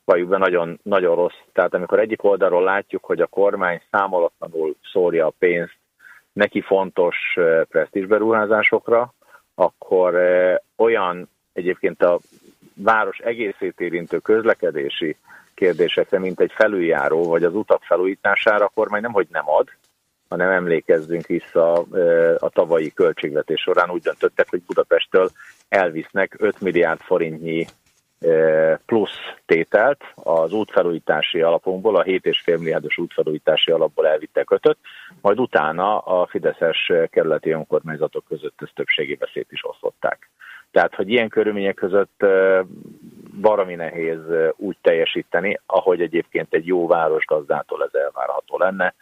valljuk be nagyon, nagyon rossz. Tehát amikor egyik oldalról látjuk, hogy a kormány számolatlanul szórja a pénzt neki fontos presztízsberuházásokra, akkor olyan egyébként a város egészét érintő közlekedési kérdésekre, mint egy felüljáró, vagy az utak felújítására a kormány nem, hogy nem ad, hanem emlékezzünk vissza a tavalyi költségvetés során úgy döntöttek, hogy Budapesttől elvisznek 5 milliárd forintnyi plusz tételt az útfelújítási alapunkból, a 7,5 milliárdos útfelújítási alapból elvittek ötöt, majd utána a Fideszes kerületi önkormányzatok között ezt többségébe szét is osztották. Tehát, hogy ilyen körülmények között baromi nehéz úgy teljesíteni, ahogy egyébként egy jó városgazdától ez elvárható lenne,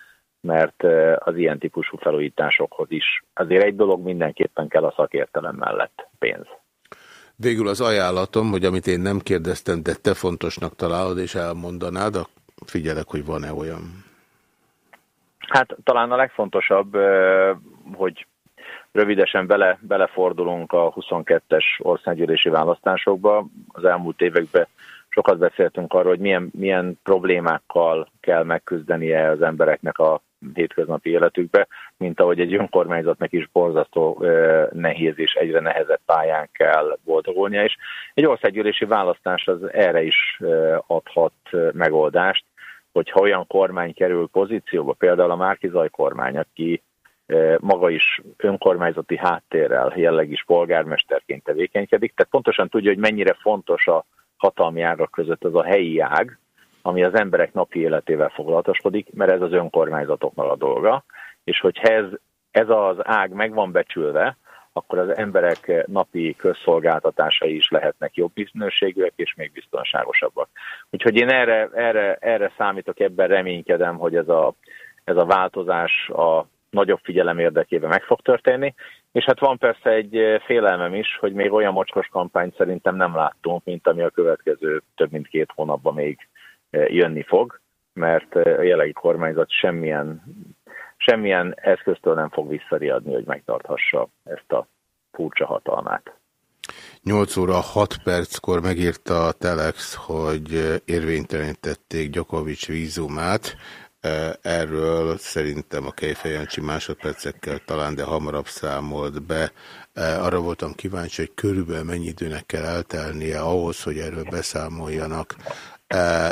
mert az ilyen típusú felújításokhoz is azért egy dolog mindenképpen kell a szakértelem mellett pénz. Végül az ajánlatom, hogy amit én nem kérdeztem, de te fontosnak találod és elmondanád, figyelek, hogy van-e olyan. Hát talán a legfontosabb, hogy rövidesen bele, belefordulunk a 22-es országgyűlési választásokba. Az elmúlt években sokat beszéltünk arról, hogy milyen, milyen problémákkal kell megküzdenie az embereknek a hétköznapi életükbe, mint ahogy egy önkormányzatnak is borzasztó nehéz és egyre nehezebb pályán kell boldogulnia, és egy országgyűlési választás az erre is adhat megoldást, hogyha olyan kormány kerül pozícióba, például a Márkizaj kormány, aki maga is önkormányzati háttérrel, jelleg is polgármesterként tevékenykedik, tehát pontosan tudja, hogy mennyire fontos a hatalmi ágak között az a helyi ág, ami az emberek napi életével foglalatoskodik, mert ez az önkormányzatoknak a dolga, és hogyha ez, ez az ág meg van becsülve, akkor az emberek napi közszolgáltatásai is lehetnek jobb minőségűek és még biztonságosabbak. Úgyhogy én erre, erre, erre számítok, ebben reménykedem, hogy ez a, ez a változás a nagyobb figyelem érdekében meg fog történni. És hát van persze egy félelmem is, hogy még olyan mocskos kampányt szerintem nem láttunk, mint ami a következő több mint két hónapban még jönni fog, mert a jelenlegi kormányzat semmilyen, semmilyen eszköztől nem fog visszariadni, hogy megtarthassa ezt a furcsa hatalmát. 8 óra 6 perckor megírta a Telex, hogy érvénytelenítették Gyokovics vízumát. Erről szerintem a Kejfejancsi másodpercekkel talán, de hamarabb számolt be. Arra voltam kíváncsi, hogy körülbelül mennyi időnek kell eltelnie ahhoz, hogy erről beszámoljanak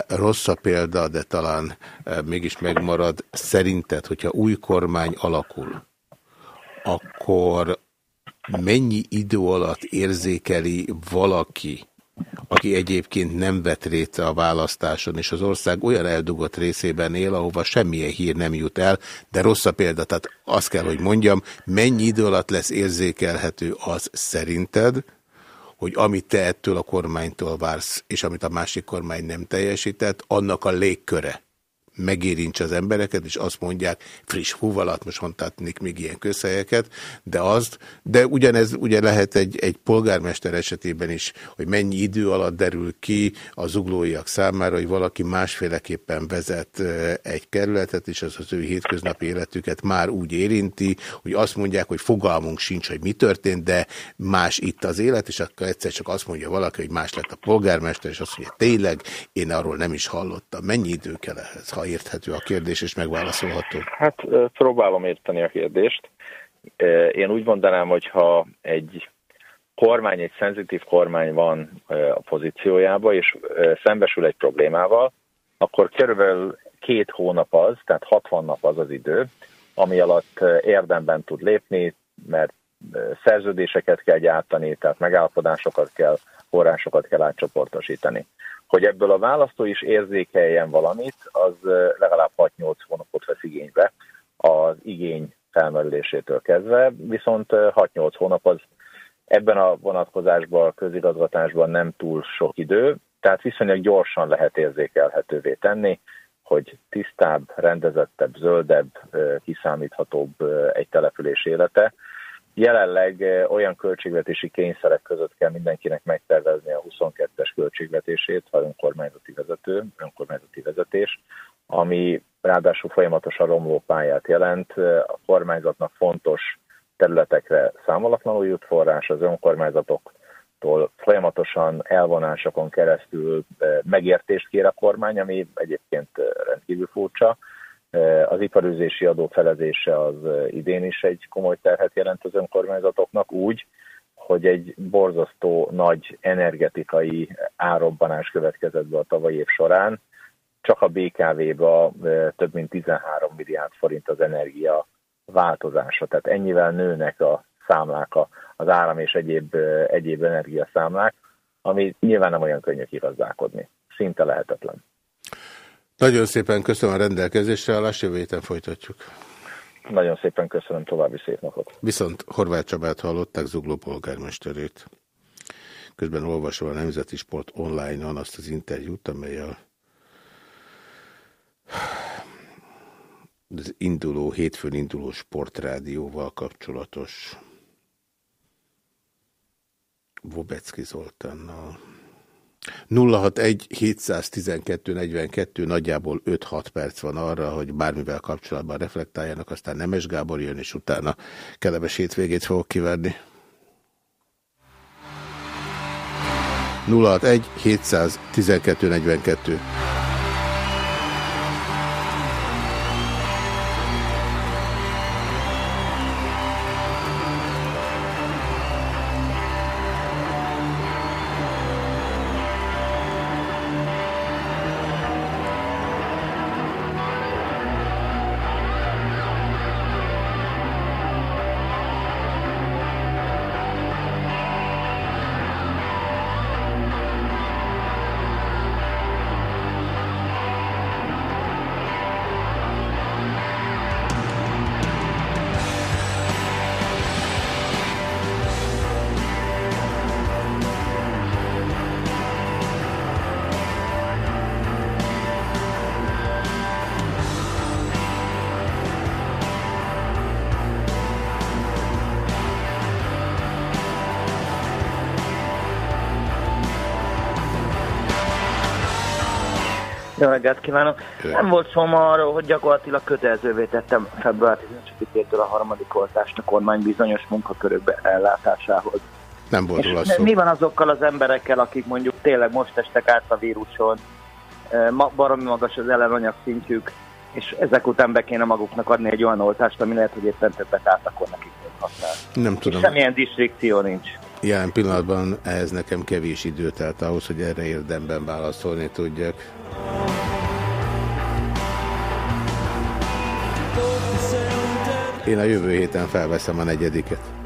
Rossz a példa, de talán mégis megmarad. Szerinted, hogyha új kormány alakul, akkor mennyi idő alatt érzékeli valaki, aki egyébként nem vett részt a választáson, és az ország olyan eldugott részében él, ahova semmilyen hír nem jut el, de rossz a példa, tehát azt kell, hogy mondjam, mennyi idő alatt lesz érzékelhető az szerinted, hogy amit te ettől a kormánytól vársz, és amit a másik kormány nem teljesített, annak a légköre megérintse az embereket, és azt mondják, friss húvalat, most mondhatnék még ilyen közhelyeket, de azt, de ugyanez ugye lehet egy, egy polgármester esetében is, hogy mennyi idő alatt derül ki az zuglóiak számára, hogy valaki másféleképpen vezet egy kerületet, és az az ő hétköznapi életüket már úgy érinti, hogy azt mondják, hogy fogalmunk sincs, hogy mi történt, de más itt az élet, és akkor egyszer csak azt mondja valaki, hogy más lett a polgármester, és azt mondja, tényleg, én arról nem is hallottam. Mennyi idő kell ehhez, ha érthető a kérdés, és megválaszolható? Hát próbálom érteni a kérdést. Én úgy mondanám, hogy ha egy kormány, egy szenzitív kormány van a pozíciójába, és szembesül egy problémával, akkor körülbelül két hónap az, tehát 60 nap az az idő, ami alatt érdemben tud lépni, mert szerződéseket kell gyártani, tehát megállapodásokat kell, forrásokat kell átcsoportosítani. Hogy ebből a választó is érzékeljen valamit, az legalább 6-8 hónapot vesz igénybe az igény felmerülésétől kezdve, viszont 6-8 hónap az ebben a vonatkozásban, a közigazgatásban nem túl sok idő, tehát viszonylag gyorsan lehet érzékelhetővé tenni, hogy tisztább, rendezettebb, zöldebb, kiszámíthatóbb egy település élete, Jelenleg eh, olyan költségvetési kényszerek között kell mindenkinek megtervezni a 22-es költségvetését, ha önkormányzati vezető, önkormányzati vezetés, ami ráadásul folyamatosan romló pályát jelent. A kormányzatnak fontos területekre számolatlanul jut forrás, az önkormányzatok kormányzattól folyamatosan elvonásokon keresztül megértést kér a kormány, ami egyébként rendkívül furcsa. Az iparüzési adó felezése az idén is egy komoly terhet jelent az önkormányzatoknak úgy, hogy egy borzasztó nagy energetikai árobbanás következett be a tavalyi év során. Csak a BKV-ba több mint 13 milliárd forint az energia változása. Tehát ennyivel nőnek a számlák, az áram és egyéb, egyéb energiaszámlák, ami nyilván nem olyan könnyű kigazdálkodni. Szinte lehetetlen. Nagyon szépen köszönöm a rendelkezésre, a jövő héten folytatjuk. Nagyon szépen köszönöm, további szép napot. Viszont Horváth Csabát hallották, Zugló polgármesterét. Közben olvasom a Nemzeti Sport online-on azt az interjút, amely a az induló, hétfőn induló sportrádióval kapcsolatos Vobecki Zoltánnal. 061 712 42 nagyjából 5-6 perc van arra, hogy bármivel kapcsolatban reflektáljanak, aztán Nemes Gábor jön, és utána kellemes hétvégét fogok kiverni. 061 712 42 reggelt kívánok! Nem volt szó arról, hogy gyakorlatilag kötelezővé tettem február 15-től a harmadik oltást a kormány bizonyos munkakörökbe ellátásához. Nem volt róla szó. Mi van azokkal az emberekkel, akik mondjuk tényleg most estek át a víruson, baromi magas az ellenanyag szintjük, és ezek után be kéne maguknak adni egy olyan oltást, ami lehet, hogy éppen többet állt, akkor nekik használ. Nem tudom. És semmilyen distrikció nincs. Jelen pillanatban ehhez nekem kevés idő telt ahhoz, hogy erre érdemben válaszolni tudjak. Én a jövő héten felveszem a negyediket.